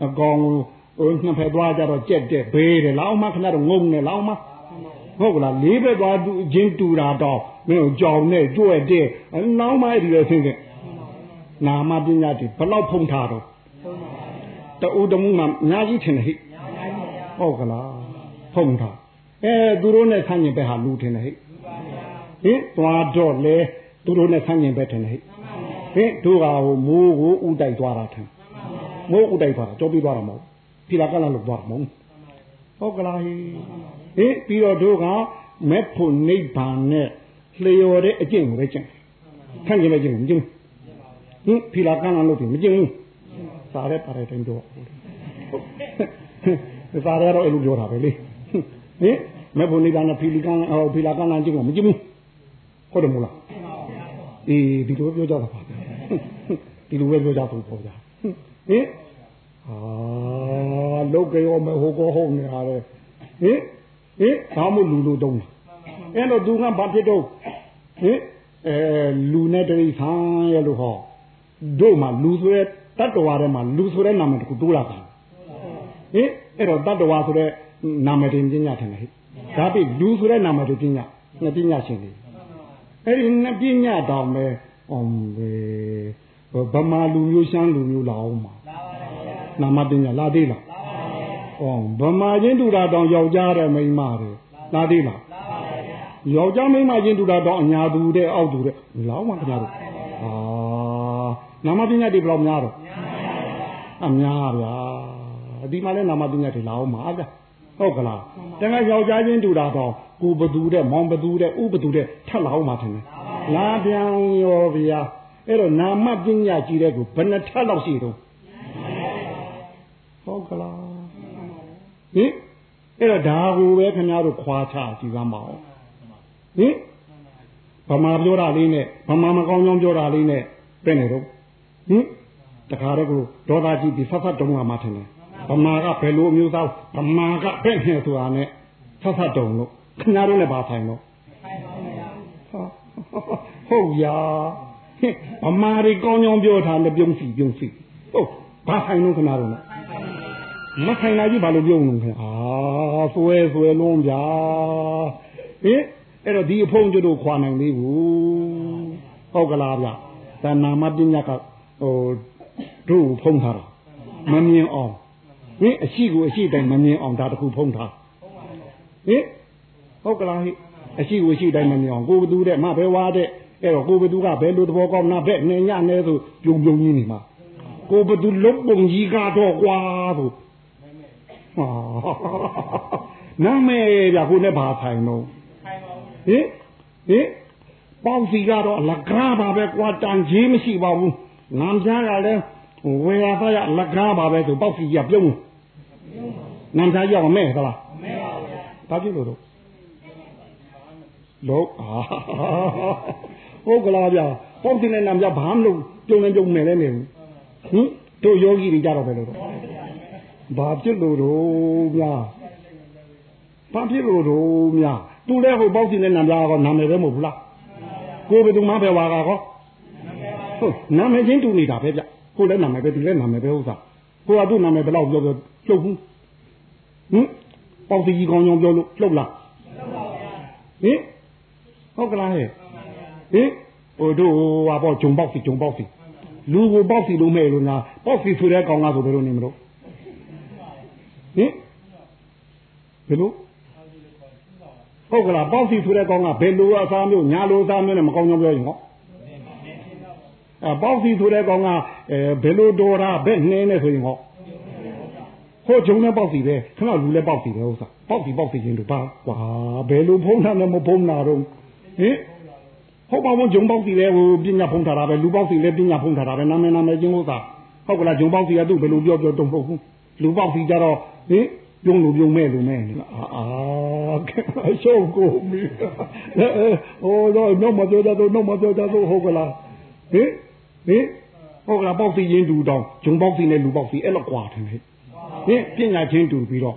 အကောင်ဟိုနှစ်ဖက်သွားကြတော့ကြက်တဲ့ဘေးတယ်လောက်မှခဏတော့ငုံနေလောက်မှဟုတ်ကလားလေးဘက်သွားတူချင်းတူတာတော့မင်းကြောင်နဲ့ကြွက်တဲ့နောက်မှဒီလိုဆင်းတဲ့နာမပညာတွေဘလောက်ဖုံးထားတော့တူတမှုမှာအများကြီးထင်တယ်ဟိဟုတ်ကလားဖုံးထားအဲသူတို့နဲ့ဆန့်ကျင်ဘက်ဟာလူထင်တယ်ဟိ ဟင်သွားတော့လေသူတို့နဲ့ဆန့်ကျင်ဘက်ထင်တယ်ဟိဟင်တို့ကဟိုမိုးကိုဥတိုက်သွားတာထင်မိုးဥတိုက်သွားတာကြောပြီးသွားတာမဟုတ်ဖီလာကလလို့သွားတာမဟုတ်ဟုတ်ကလားဟိဟင်ပြီးတော့တို့ကမက်ဖို့နိဗ္ဗာန်နဲ့လျော်တဲ့အကျင့်ကိုပဲကျင့်ဆန့်ကျင်ပဲကျင့်မကျင့်ဟင်ဖီလာကလလို့ပြင်မကျင့်ဘူးစားရဲပါတယ်တိုင်းတော့စားရဲတော့အဲ့လိုပြောတာပဲလေဟင်မက်ဖို့နိဗ္ဗာန်နဲ့ဖီလီကဟောဖီလာကလကျင့်ကိုမကျင့်ဘူး ဟုတ်တယ်မို့လားအေးဒီလိုပြောကြတာပါဒီလိုပဲပြောကြဖို့ပေါ့ဗျာဟင်အာလုတ်ကြောမဟိုကောဟုတ်နေရတယ်ဟင်ဟင်ဘာမို့လူလူတုံးအဲ့တော့သူကဘာဖြစ်တော့ဟင်အဲလူနဲ့တိဆန်းရလို့ဟောတို့မှလူဆိုတဲ့တတ္တဝါထဲမှာလူဆိုတဲ့နာမည်တခုတိုးလာတာဟင်အဲ့တော့တတ္တဝါဆိုတဲ့နာမည်တင်ပညာထင်တယ်ဟဲ့ဒါပြီလူဆိုတဲ့နာမည်တင်ပညာပညာရှင်တွေ အဲ့ဒီနှစ်ပညာတောင်ပဲအောင်ပဲဗမာလူမျိုးရှမ်းလူမျိုးလာအောင်မှာနာမပညာလာသေးလားဟောဗမာချင်းတူတာတောင်ယောက်ျားတဲ့မိန်းမတွေလာသေးလားယောက်ျားမိန်းမချင်းတူတာတောင်အညာသူတဲ့အောက်သူတဲ့လောင်းမှခင်ဗျားတို့ဟာနာမပညာတွေဘယ်လောက်များတော့အများဗျာဒီမှာလဲနာမပညာတွေလာအောင်မှာဗျာ ဟုတ်ကလားတကယ်ယောက်ျားချင်းတူတာတော့ကိုဘသူတဲ့မောင်ဘသူတဲ့ဥဘသူတဲ့ထက်လာအောင်မှာထင်တယ်လာပြန်ရောဗျာအဲ့တော့နာမပညာကြီးတဲ့ကိုဘယ်နှထက်လောက်ရှိတော့ဟုတ်ကလားဟင်အဲ့တော့ဒါကိုပဲခင်ဗျားတို့ခွာချကြည့်သမ်းပါဦးဟင်ဗမာပြောတာလေးနဲ့ဗမာမကောင်းကြောင်းပြောတာလေးနဲ့ပဲ့နေတော့ဟင်တခါတည်းကိုဒေါသကြီးဒီဖတ်ဖတ်တုံးလာမှထင်တယ် ဗမာကဘယ်လိုအမျိုးသားဗမာကပဲ့နေဆိုတာနဲ့ဖတ်ဖတ်တုံလို့ခင်ဗျားတို့လည်းပါဆိုင်တော့ဟုတ်ရာဗမာတွေကောင်းကြောင်းပြောတာလည်းပြုံးစီပြုံးစီဟုတ်ဘာဆိုင်လို့ခင်ဗျားတို့လဲမဆိုင်လာကြီးဘာလို့ပြုံးလို့ခင်အာဆွဲဆွဲလုံးဗျာဟင်အဲ့တော့ဒီအဖုံးကျတို့ခွာနိုင်သေးဘူးဟုတ်ကလားဗျတဏ္ဍာမပညာကဟိုတို့ဖုံးထားတာမမြင်အောင် ဟင်အရှိကိုအရှိတိုင်းမမြင်အောင်ဒါတခုဖုံးထားဟင်ဟုတ်ကလားဟိအရှိကိုအရှိတိုင်းမမြင်အောင်ကိုဘသူတဲ့မဘဲဝါတဲ့အဲ့တော့ကိုဘသူကဘယ်လိုသဘောကောင်းနာဘက်နေညနေဆိုပြုံပြုံကြီးနေမှာကိုဘသူလုံးပုံကြီးကတော့ကွာဆိုဟာနာမည်ဗျခုနဲ့ဘာဆိုင်တော့ဟင်ဟင်ပေါင်းစီကတော့အလကားပါပဲကွာတန်ကြီးမရှိပါဘူးငမ်ပြားကလည်းဝေရသားရအလကားပါပဲဆိုပေါက်စီကြီးပြုံး ငမ်ပြားရောက်မဲ့သလားမဲပါဗျာဘာဖြစ်လို့တော့လို့အာဟုတ်ကလားဗျာပေါက်စီနဲ့နမ်ပြားဘာမလို့ပြုံးနေပြုံးမယ်လဲနေဘူးဟင်တို့ယောဂီတွေကြတော့ပဲလို့တော့ဘာဖြစ်လို့တော့ဗျာဘာဖြစ်လို့တော့ဗျာသူလည်းဟိုပေါက်စီနဲ့နမ်ပြားကနာမည်ပဲမဟုတ်ဘူးလားကိုယ်ဘယ်သူမှပဲဝါကာကောဟုတ်နာမည်ချင်းတူနေတာပဲဗျကိုယ်လည်းနာမည်ပဲသူလည်းနာမည်ပဲဥစ္စာ ကိုကသူ့နာမည်ဘယ်လောက်ပြောပြောကျုပ်ဘူးဟင်ပေါက်စီကြီးကောင်းကြောင်ပြောလို့လှုပ်လားဟင်ဟုတ်ကလားဟဲ့ဟင်ဟိုတို့ဟာပေါ့ဂျုံပေါက်စီဂျုံပေါက်စီလူကိုပေါက်စီလို့မဲ့လို့ညာပေါက်စီဆိုတဲ့ကောင်ကဆိုဘယ်လိုနေမလို့ဟင်ဘယ်လိုဟုတ်ကလားပေါက်စီဆိုတဲ့ကောင်းကဘယ်လိုအစားမျိုးညာလိုအစားမျိုးနဲ့မကောင်းကြောင်းပြောရင်ဟော အဲပေါက်စီဆိုတဲ့ကောင်းကအဲဘယ်လိုတော်တာဘယ်နှင်းနေဆိုရင်ဟောဟိုဂျုံနဲ့ပေါက်စီပဲခဏလူလည်းပေါက်စီပဲဥစ္စာပေါက်စီပေါက်စီချင်းတို့ပါကွာဘယ်လိုဖုံးတာနဲ့မဖုံးတာတော့ဟင်ဟုတ်ပါဘူးဂျုံပေါက်စီလည်းဟိုပညာဖုံးထားတာပဲလူပေါက်စီလည်းပညာဖုံးထားတာပဲနာမည်နာမည်ချင်းဥစ္စာဟုတ်ကလားဂျုံပေါက်စီကသူ့ဘယ်လိုပြောပြောတုံ့ဟုတ်ဘူးလူပေါက်စီကြတော့ဟင်ပြုံးလို့ပြုံးမဲ့လို့မဲ့အာအာရှုပ်ကိုမီဟိုတော့တော့မပြောကြတော့တော့မပြောကြတော့ဟုတ်ကလား ဟင်ဟင်ဟုတ်ကလားပေါက်စီရင်တူတောင်ဂျုံပေါက်စီနဲ့လူပေါက်စီအဲ့လောက်ကွာတယ်ဟင်ပညာချင်းတူပြီးတော့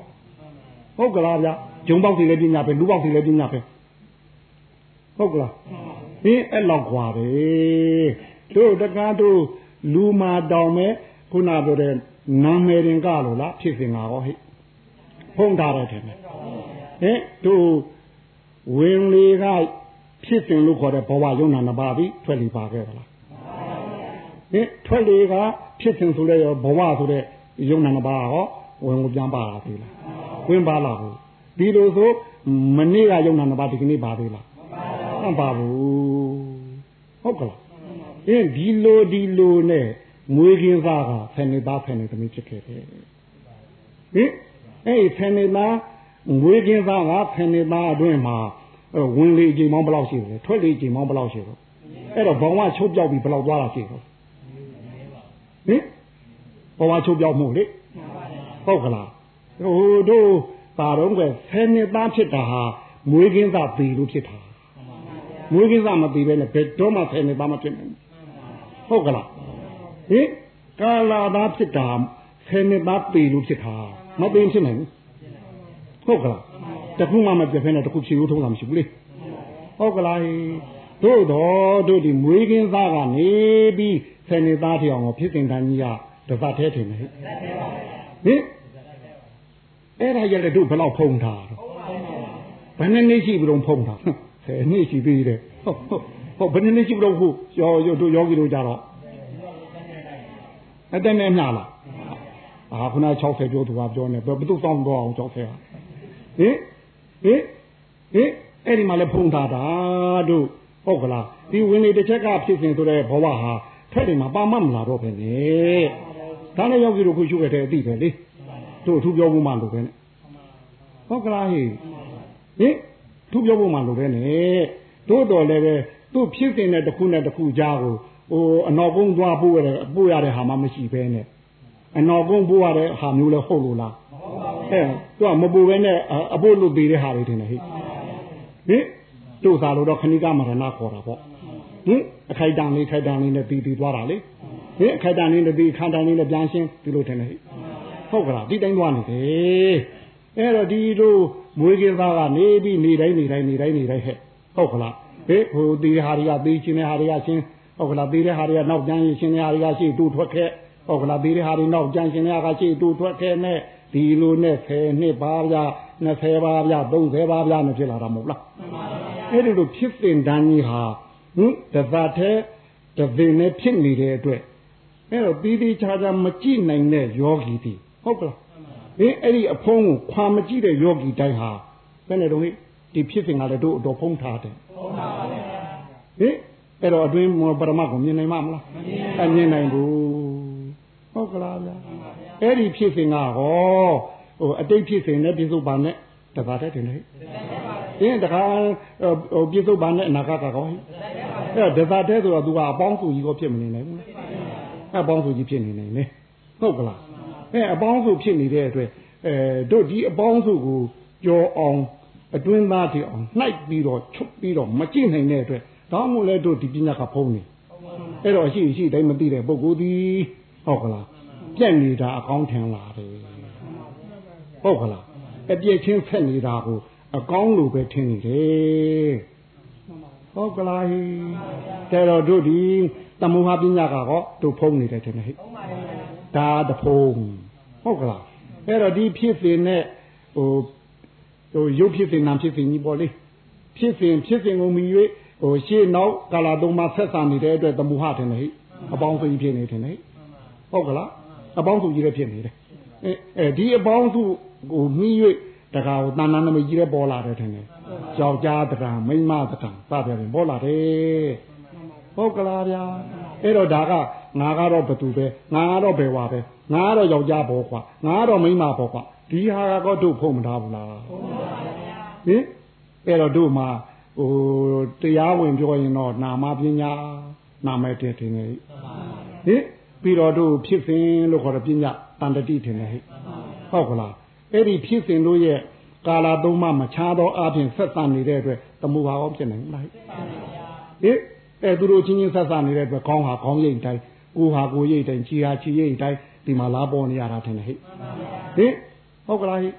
ဟုတ်ကလားဗျဂျုံပေါက်စီလည်းပညာပဲလူပေါက်စီလည်းပညာပဲဟုတ်ကလားဟင်အဲ့လောက်ကွာတယ်တို့တကားတို့လူမာတောင်မဲ့ခုနပြောတဲ့နာမည်ရင်ကလို့လားဖြစ်စင်တာဟောဟိဖုံးထားတယ်ထင်တယ်ဟင်တို့ဝင်လေကဖြစ်စဉ်လို့ခေါ်တဲ့ဘဝယုံနာနှစ်ပါးပြီးထွက်လီပါခဲ့သလား ဟင်ထွက်လေကဖြစ်စဉ်ဆိုတဲ့ဘဝဆိုတဲ့ယုံနာနှစ်ပါးဟောဝင်ကိုပြန်ပါလာသေးလားဝင်ပါလာဘူးဒီလိုဆိုမနေ့ကယုံနာနှစ်ပါးဒီကနေ့ပါသေးလားမပါဘူးဟုတ်ကလားအင်းဒီလိုဒီလိုနဲ့မွေးကင်းသားကဖယ်နေသားဖယ်နေသမီးဖြစ်ခဲ့တယ်ဟင်အဲ့ဖယ်နေသားမွေးကင်းသားကဖယ်နေသားအတွင်းမှာဝင်လေချိန်မောင်းဘယ်လောက်ရှိတယ်ထွက်လေချိန်မောင်းဘယ်လောက်ရှိတော့အဲ့တော့ဘဝချုပ်ပြောက်ပြီးဘယ်လောက်သွားတာရှိတော့ ဟင်ဘဝချုပ်ပြောက်မှုလေဟုတ်ကလားဟိုတို့ပါတော့ကွယ်ဆယ်နှစ်သားဖြစ်တာဟာမွေးကင်းသားပေလို့ဖြစ်တာမွေးကင်းသားမပေပဲနဲ့ဘယ်တော့မှဆယ်နှစ်သားမဖြစ်နိုင်ဘူးဟုတ်ကလားဟင်ကာလာသားဖြစ်တာဆယ်နှစ်သားပေလို့ဖြစ်တာမပေဖြစ်နိုင်ဘူးဟုတ်ကလားတခုမှမပြတ်ဖဲနဲ့တခုဖြေလို့ထုံးတာမရှိဘူးလေဟုတ်ကလားတို့တော့တို့ဒီမွေးကင်းသားကနေပြီး ဆယ်နှစ်သားထအောင်ဖြစ်စဉ်တန်းကြီးကတစ်ပတ်သေးထင်တယ်ဟင်အဲ့ဒါရက်တို့ဘယ်လောက်ဖုံးထားတော့ဘယ်နှစ်နှစ်ရှိပြီတော့ဖုံးထားဆယ်နှစ်ရှိသေးတယ်ဟုတ်ဟုတ်ဟုတ်ဘယ်နှစ်နှစ်ရှိပြီတော့ဟုတ်ရောရောတို့ယောဂီတို့ကြတော့အတက်နဲ့မျှလားအာခုန60ပြောသူကပြောနေဘယ်သူစောင်းတော့အောင်60ဟာဟင်ဟင်ဟင်အဲ့ဒီမှာလည်းဖုံးထားတာတို့ဟုတ်ကလားဒီဝင်နေတစ်ချက်ကဖြစ်စဉ်ဆိုတဲ့ဘဝဟာ ထက်တယ်မှာပါမမလာတော့ပဲလေဒါနဲ့ယောဂီတို့ခုရှုခဲ့တဲ့အသိပဲလေတို့အထူးပြောဖို့မှလို့ပဲနဲ့ဟုတ်ကလားဟိဟင်ထူးပြောဖို့မှလို့ပဲနဲ့တို့တော်လည်းပဲသူ့ဖြစ်တဲ့တစ်ခုနဲ့တစ်ခုကြားကိုဟိုအနောက်ကုန်းသွားပို့ရတဲ့ပို့ရတဲ့ဟာမှမရှိဘဲနဲ့အနောက်ကုန်းပို့ရတဲ့ဟာမျိုးလဲဟုတ်လို့လားမဟုတ်ပါဘူးအဲသူကမပူပဲနဲ့အဖို့လို့သေးတဲ့ဟာတွေတင်တယ်ဟိဟင်တို့သာလို့တော့ခဏိကမရဏခေါ်တာပေါ့ ဟင်အခိုက်တန်လေးခိုက်တန်လေးနဲ့ပြီးပြီးသွားတာလေဟင်အခိုက်တန်လေးနဲ့ပြီးခန္ဓာလေးနဲ့ပြန်ရှင်းဒီလိုတင်တယ်ဟိဟုတ်ကလားဒီတိုင်းသွားနေတယ်အဲ့တော့ဒီတို့မွေးကင်းသားကနေပြီးနေတိုင်းနေတိုင်းနေတိုင်းနေတိုင်းဟဲ့ဟုတ်ကလားဟေးဟိုသေးဟာတွေကသေးချင်းတဲ့ဟာတွေကရှင်းဟုတ်ကလားသေးတဲ့ဟာတွေကနောက်ကျန်းရှင်းတဲ့ဟာတွေကရှေ့တူထွက်ခဲ့ဟုတ်ကလားသေးတဲ့ဟာတွေနောက်ကျန်းရှင်းတဲ့ဟာကရှေ့တူထွက်ခဲ့နဲ့ဒီလိုနဲ့10နှစ်ပါးပြ20ပါးပြ30ပါးပြနဲ့ဖြစ်လာတာမဟုတ်လားအဲ့ဒီလိုဖြစ်တင်တန်းကြီးဟာ ဟင်တပတ်တဲ့တပင်နဲ့ဖြစ်နေတဲ့အတွက်အဲ့တော့ပြီးပြီးခြားခြားမကြည့်နိုင်တဲ့ယောဂီတွေဟုတ်ကလားဟင်အဲ့ဒီအဖုံးကိုခွာမကြည့်တဲ့ယောဂီတိုင်းဟာဘယ်နဲ့တော့ဒီဖြစ်စဉ်ကလည်းတို့အတော်ဖုံးထားတယ်ဖုံးထားပါလေဟင်အဲ့တော့အတွင်းပရမတ်ကိုမြင်နိုင်မှာမလားမမြင်နိုင်ဘူးဟုတ်ကလားဗျာအဲ့ဒီဖြစ်စဉ်ကဟောဟိုအတိတ်ဖြစ်စဉ်နဲ့ပြစ္ဆုတ်ပါနဲ့တပါတဲ့တင်လေဟင်တခါဟိုပြစ္ဆုတ်ပါနဲ့အနာဂတ်ကကော အဲ့ဒသတဲ့ဆိုတော့ तू ကအပေါင်းစုကြီးကိုဖြစ်မနေနိုင်ဘူးလားအပေါင်းစုကြီးဖြစ်နေနိုင်လေဟုတ်ကလားအဲအပေါင်းစုဖြစ်နေတဲ့အတွက်အဲတို့ဒီအပေါင်းစုကိုကြောအောင်အတွင်းသားတွေအောင်နှိုက်ပြီးတော့ချုပ်ပြီးတော့မကြည့်နိုင်တဲ့အတွက်ဒါမှမဟုတ်လဲတို့ဒီပညာကဖုံးနေအဲ့တော့ရှိရှိတိုင်းမသိတဲ့ပုဂ္ဂိုလ်ဒီဟုတ်ကလားပြက်နေတာအကောင်းထင်လာတယ်ဟုတ်ကလားအပြည့်ချင်းဖက်နေတာကိုအကောင်းလို့ပဲထင်နေတယ် ဟုတ်ကလားဟိတဲ့တော့တို့ဒီတမုဟာပညာကဟောတို့ဖုံးနေတယ်ထင်တယ်ဟိဒါတဖုံးဟုတ်ကလားအဲ့တော့ဒီဖြစ်စဉ်နဲ့ဟိုဟိုရုပ်ဖြစ်စဉ်နာဖြစ်စဉ်ကြီးပေါ့လေဖြစ်စဉ်ဖြစ်စဉ်ကိုမြည်၍ဟိုရှေ့နောက်ကာလာသုံးပါဆက်ဆံနေတဲ့အတွက်တမုဟထင်တယ်ဟိအပေါင်းစုကြီးဖြစ်နေတယ်ဟိဟုတ်ကလားအပေါင်းစုကြီးလည်းဖြစ်နေတယ်အဲအဲဒီအပေါင်းစုကိုမြည်၍ တကာကိုတဏ္ဍာနမိတ်ကြီးလည်းပေါ်လာတယ်ထင်တယ်ယောက်ျားတကံမိန်းမတကံစသဖြင့်ပေါ်လာတယ်ဟုတ်ကလားဗျာအဲ့တော့ဒါကငါကတော့ဘသူပဲငါကတော့ဘယ်ဝါပဲငါကတော့ယောက်ျားဘောကွာငါကတော့မိန်းမဘောကွာဒီဟာကတော့တို့ဖုံးမထားဘူးလားဖုံးပါပါဗျာဟင်အဲ့တော့တို့မှာဟိုတရားဝင်ပြောရင်တော့နာမပညာနာမတည်တယ်နေဟင်ပြီးတော့တို့ဖြစ်စဉ်လို့ခေါ်တဲ့ပညာတန်တတိထင်တယ်ဟဲ့ဟုတ်ကလား အဲ့ဒီဖြစ်စဉ်တို့ရဲ့ကာလာသုံးမမချားသောအပြင်ဆက်ဆံနေတဲ့အတွက်တမှုပါအောင်ဖြစ်နိုင်မလားဟဲ့အဲသူတို့ချင်းချင်းဆက်ဆံနေတဲ့အတွက်ခေါင်းဟာခေါင်းရိပ်တိုင်းကိုဟာကိုရိပ်တိုင်းခြေဟာခြေရိပ်တိုင်းဒီမှာလာပေါ်နေရတာထင်တယ်ဟဲ့ဟင်ဟုတ်ကလားဟဲ့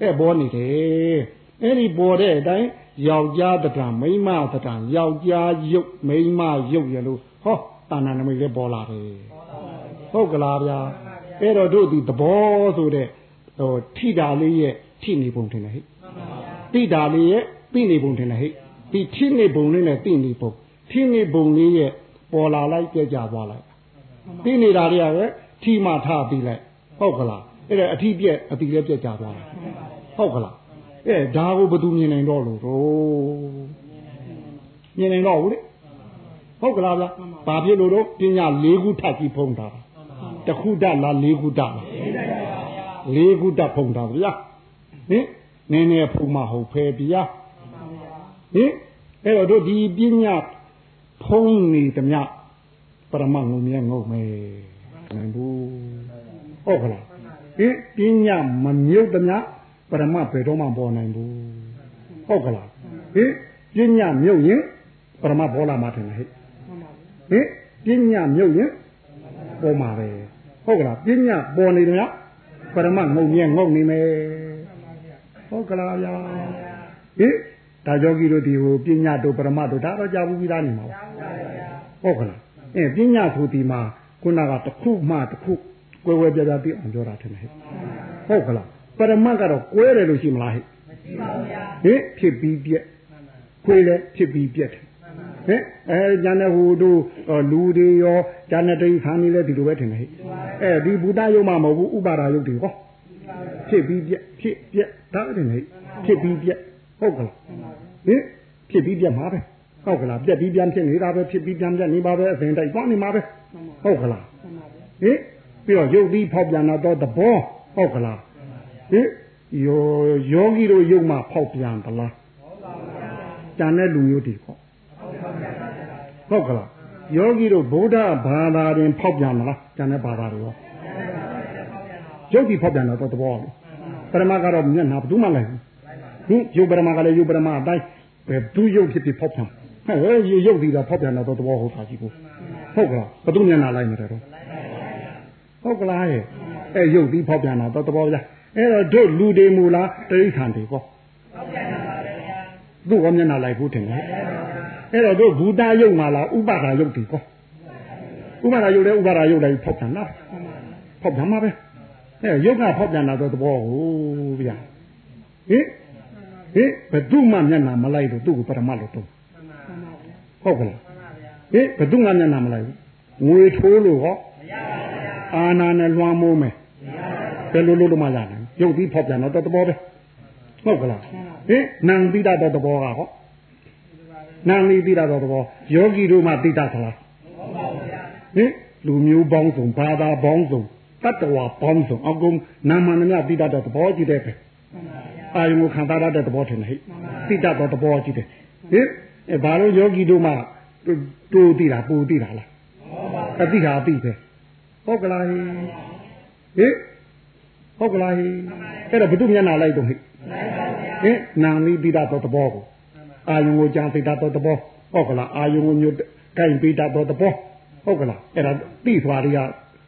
အဲပေါ်နေတယ်အဲ့ဒီပေါ်တဲ့အတိုင်းယောက်ျားတံမိန်းမတံယောက်ျားရုပ်မိန်းမရုပ်ရလို့ဟောတာဏနမိတ်လည်းပေါ်လာတယ်ဟုတ်ကလားဗျာအဲ့တော့တို့ဒီသဘောဆိုတဲ့ ဟိုထိတာလေးရဲ့ထိနေပုံတင်တယ်ဟဲ့တိတာလေးရဲ့သိနေပုံတင်တယ်ဟဲ့ဒီထိနေပုံလေးနဲ့သိနေပုံထိနေပုံလေးရဲ့ပေါ်လာလိုက်ကြကြသွားလိုက်သိနေတာတွေကပဲထိမှထားပြီးလိုက်ဟုတ်ကလားအဲ့ဒါအထိပြက်အတိလည်းပြက်ကြသွားတာဟုတ်ကလားအဲဒါကိုဘယ်သူမြင်နိုင်တော့လို့တော့မြင်နိုင်တော့ဘူးလေဟုတ်ကလားဗျာဘာဖြစ်လို့တော့ပညာ၄ခုထပ်ပြီးဖုံးတာတခုတတ်လား၄ခုတတ်လား ၄ခုတတ်ဖုံးတာဗျာဟင်နည်းနည်းဖုံးမဟုတ်ဖဲဗျာဟင်အဲ့တော့တို့ဒီပညာဖုံးနေသမျှပရမငုံမြဲငုံမယ်နိုင်ဘူးဟုတ်ကလားဟင်ပညာမမြုပ်သမျှပရမဘယ်တော့မှပေါ်နိုင်ဘူးဟုတ်ကလားဟင်ပညာမြုပ်ရင်ပရမပေါ်လာမှာထင်တယ်ဟဲ့ဟင်ပညာမြုပ်ရင်ပေါ်မှာပဲဟုတ်ကလားပညာပေါ်နေတယ်များ ပရမငုံမြဲငုံနေမယ်ဟုတ်ကလားဗျာဟင်ဒါကြောကြီးတို့ဒီဟိုပညာတို့ပရမတို့ဒါတော့ကြာဘူးပြီးသားနေမှာပါဟုတ်ကလားအဲပညာဆိုဒီမှာခုနကတစ်ခုမှတစ်ခုကွဲကွဲပြားပြားသိအောင်ပြောတာထင်တယ်ဟုတ်ကလားပရမတ်ကတော့ကွဲတယ်လို့ရှိမလားဟဲ့မရှိပါဘူးဗျာဟင်ဖြစ်ပြီးပြက်ခွေးလည်းဖြစ်ပြီးပြက်တယ် ဟင်အဲကျန်တဲ့ဟိုတို့လူတွေရောကျန်တဲ့တိခါနေလဲဒီလိုပဲထင်တယ်ဟဲ့အဲဒီဘုဒ္ဓယုံမှမဟုတ်ဘူးဥပါဒယုတ်တွေဟောဖြစ်ပြီးပြက်ဖြစ်ပြက်ဒါတင်ဟဲ့ဖြစ်ပြီးပြက်ဟုတ်ကလားဟင်ဖြစ်ပြီးပြက်မှာပဲဟုတ်ကလားပြက်ပြီးပြန်ဖြစ်နေတာပဲဖြစ်ပြီးပြန်ပြက်နေပါပဲအစဉ်တိုက်သွားနေမှာပဲဟုတ်ကလားဟင်ပြီးတော့ရုပ်ပြီးဖောက်ပြန်တော့သဘောဟုတ်ကလားဟင်ယောယောဂီတို့ယုံမှဖောက်ပြန်သလားတန်တဲ့လူမျိုးတွေပေါ့ ဟုတ်ကလားယောဂီတို့ဗုဒ္ဓဘာသာတွင်ဖောက်ပြန်မလားတန်တဲ့ဘာသာတွေရောရုပ်ဒီဖောက်ပြန်တော့သဘောဟပရမကတော့မျက်နှာဘယ်သူမှလိုက်ဘူးဟင်ယုတ်ပရမကလည်းယုတ်ပရမအတိုင်းဘယ်သူယုတ်ဖြစ်ဖြစ်ဖောက်ပြန်ဟဲ့ရုပ်ပြီးတော့ဖောက်ပြန်တော့သဘောဟုတ်ပါကြီးကိုဟုတ်ကလားဘယ်သူမျက်နှာလိုက်နေတယ်တော့ဟုတ်ကလားရဲ့အဲရုပ်ပြီးဖောက်ပြန်တော့သဘောကြအဲ့တော့တို့လူတွေမူလားတိဋ္ဌာန်တွေကောဖောက်ပြန်ပါပါဗျာသူ့ကမျက်နှာလိုက်ဘူးထင်တယ် အဲ့တော့တို့ဘူတာယုတ်မှာလားဥပါဒါယုတ်တွေကောဥပါဒါယုတ်လဲဥပါဒါယုတ်လိုက်ဖောက်ပြန်လားဖောက်ပြန်မှာပဲအဲယုတ်ကဖောက်ပြန်တာတော့သဘောဟုတ်ဗျာဟင်ဟင်ဘယ်သူမှမျက်နှာမလိုက်တော့သူ့ကိုပရမတ်လို့တော့ဟုတ်ကလားဟင်ဘယ်သူမှမျက်နှာမလိုက်ဘူးငွေထိုးလို့ဟောအာနာနဲ့လွှမ်းမိုးမယ်ဘယ်လိုလုပ်လို့မှရနိုင်ရုပ်ပြီးဖောက်ပြန်တော့သဘောပဲဟုတ်ကလားဟင်နံတိတတော့သဘောကဟော နံလီတိတတော့သဘောယောဂီတို့မှတိတသလားဟင်လူမျိုးပေါင်းစုံဘာသာပေါင်းစုံတတ္တဝါပေါင်းစုံအကုန်နာမနမြတိတတော့သဘောကြည့်တဲ့ပဲအာယုံခံစားရတဲ့သဘောထင်တယ်ဟဲ့တိတတော့သဘောကြည့်တယ်ဟင်အဲဘာလို့ယောဂီတို့မှတိုးတိတာပူတိတာလားအတိဟာအတိပဲဟုတ်ကလားဟင်ဟုတ်ကလားဟင်အဲ့တော့ဘုသူမျက်နာလိုက်တော့ဟိဟင်နာမီပိတာတော့တဘောကို အာယုံကိုကြာပိတာတော့တဘောဟုတ်ကလားအာယုံကိုမျိုးကိုင်ပိတာတော့တဘောဟုတ်ကလားအဲ့ဒါတိသွားတွေက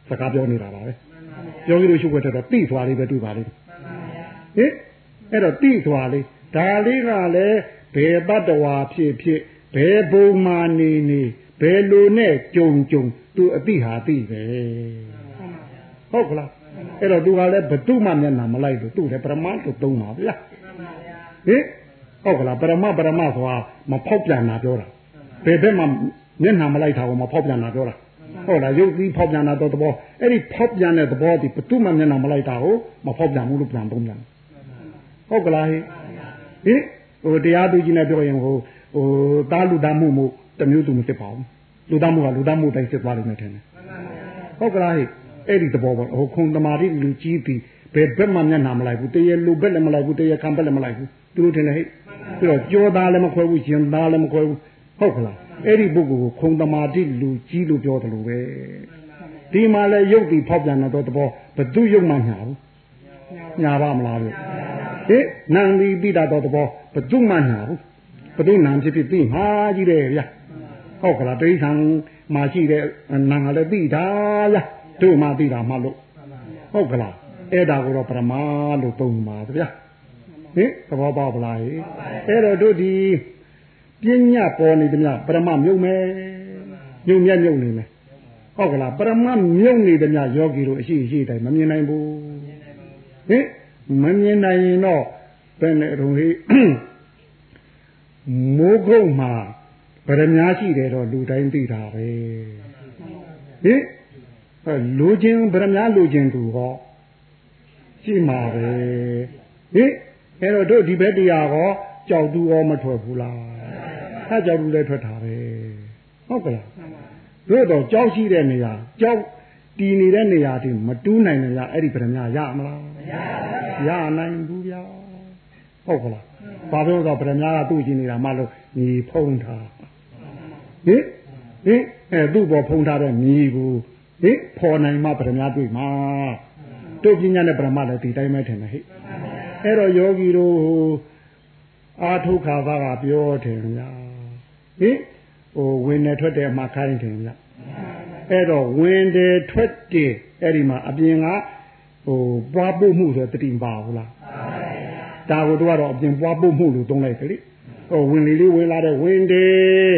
စကားပြောနေတာပါပဲပြောကြည့်လို့ရှိခွက်တော့တိသွားလေးပဲတွေ့ပါလိမ့်ဟင်အဲ့တော့တိသွားလေးဒါလေးကလည်းဘယ်တတ္တဝါဖြစ်ဖြစ်ဘယ်ဘုံမာနေနေဘယ်လိုနဲ့ကြုံကြုံသူအတိဟာတိပဲဟုတ်ကလားအဲ့တော့သူကလည်းဘသူမှမျက်နှာမလိုက်လို့သူ့လည်းပရမတ်လို့သုံးပါဗျာဟင် ဟုတ်ကလားပရမတ်ပရမတ်ဆိုတာမဖောက်ပြန်တာပြောတာဘယ်ဘက်မှမျက်နှာမလိုက်တာကိုမဖောက်ပြန်တာပြောတာဟုတ်လားရုပ်ပြီးဖောက်ပြန်တာတော့သဘောအဲ့ဒီဖောက်ပြန်တဲ့သဘောဒီဘသူမှမျက်နှာမလိုက်တာကိုမဖောက်ပြန်ဘူးလို့ပြန်သုံးပြန်ဟုတ်ကလားဟင်ဟိုတရားသူကြီးနဲ့ပြောရင်ဟိုဟိုတားလူသားမှုမှုတမျိုးသူမဖြစ်ပါဘူးလူသားမှုကလူသားမှုတိုင်းဖြစ်သွားလိမ့်မယ်ထင်တယ်ဟုတ်ကလားဟဲ့အဲ့ဒီသဘောပေါ့ဟိုခုံတမာတိလူကြီးပြီးဘယ်ဘက်မှမျက်နှာမလိုက်ဘူးတရေလူဘက်လည်းမလိုက်ဘူးတရေခံဘက်လည်းမလိုက်ဘူးသူတို့ထင်တယ်ဟဲ့ ပြီးတော့ကြောသားလည်းမခွဲဘူးရှင်သားလည်းမခွဲဘူးဟုတ်ကလားအဲ့ဒီပုဂ္ဂိုလ်ကိုခုံတမာတိလူကြီးလို့ပြောတယ်လို့ပဲဒီမှာလည်းရုပ်ပြီးဖောက်ပြန်တော့သဘောဘသူရုပ်မှညာဘူးညာပါမလားလို့ဟေးနံဒီပြီးတာတော့သဘောဘသူမှညာဘူးဘသူနံဖြစ်ဖြစ်ပြီးမှာကြီးတယ်ဗျာဟုတ်ကလားတိဋ္ဌံမှာရှိတဲ့နံကလည်းပြီးတာဗျာတို့မှသိတာမှလို့ဟုတ်ကလားအဲ့ဒါကိုတော့ပရမလို့သုံးပါဗျာ ဟင်သဘောပေါက်ပလားဟဲ့အဲ့တော့တို့ဒီပညာပေါ်နေသည်မပရမမြုပ်မယ်မြုပ်မြတ်မြုပ်နေမယ်ဟုတ်ကလားပရမမြုပ်နေသည်မယောဂီတို့အရှိရှိတိုင်းမမြင်နိုင်ဘူးဟင်မမြင်နိုင်ရင်တော့ဘယ်နဲ့တော့ဟေးမိုးကုတ်မှာဗရမ ्या ရှိတယ်တော့လူတိုင်းသိတာပဲဟင်လူချင်းဗရမ ्या လူချင်းသူဟောရှိမှာပဲဟင် အဲ့တော့တို့ဒီဘက်တရားဟောကြောက်သူရောမထွက်ဘူးလားဟာကြောက်သူလည်းထွက်တာပဲဟုတ်ကဲ့တို့တော့ကြောက်ရှိတဲ့နေရာကြောက်တည်နေတဲ့နေရာတွေမတူးနိုင်ကြအဲ့ဒီဗရမရမလားမရနိုင်ဘူးဗျာဟုတ်ကလားဘာဖြစ်လို့တော့ဗရမရကသူ့ရှိနေတာမှလို့ညီဖုံးထားဟင်ဟင်အဲသူ့ပေါ်ဖုံးထားတဲ့ညီကိုဟင်ဖော်နိုင်မှဗရမရတွေ့မှာတို့ပညာနဲ့ဗရမလည်းဒီတိုင်းပဲထင်တယ်ဟဲ့ အဲ့တော့ယောဂီတို့အာထုခါသာကပြောတယ်ညာဟင်ဟိုဝင်နေထွက်တယ်မှခိုင်းတယ်ညာအဲ့တော့ဝင်တယ်ထွက်တယ်အဲ့ဒီမှာအပြင်ကဟိုပွားပို့မှုဆိုတတိပါဘူးလားဒါကိုတို့ကတော့အပြင်ပွားပို့မှုလို့သုံးလိုက်တယ်လေဟိုဝင်လေလေးဝင်လာတဲ့ဝင်တယ်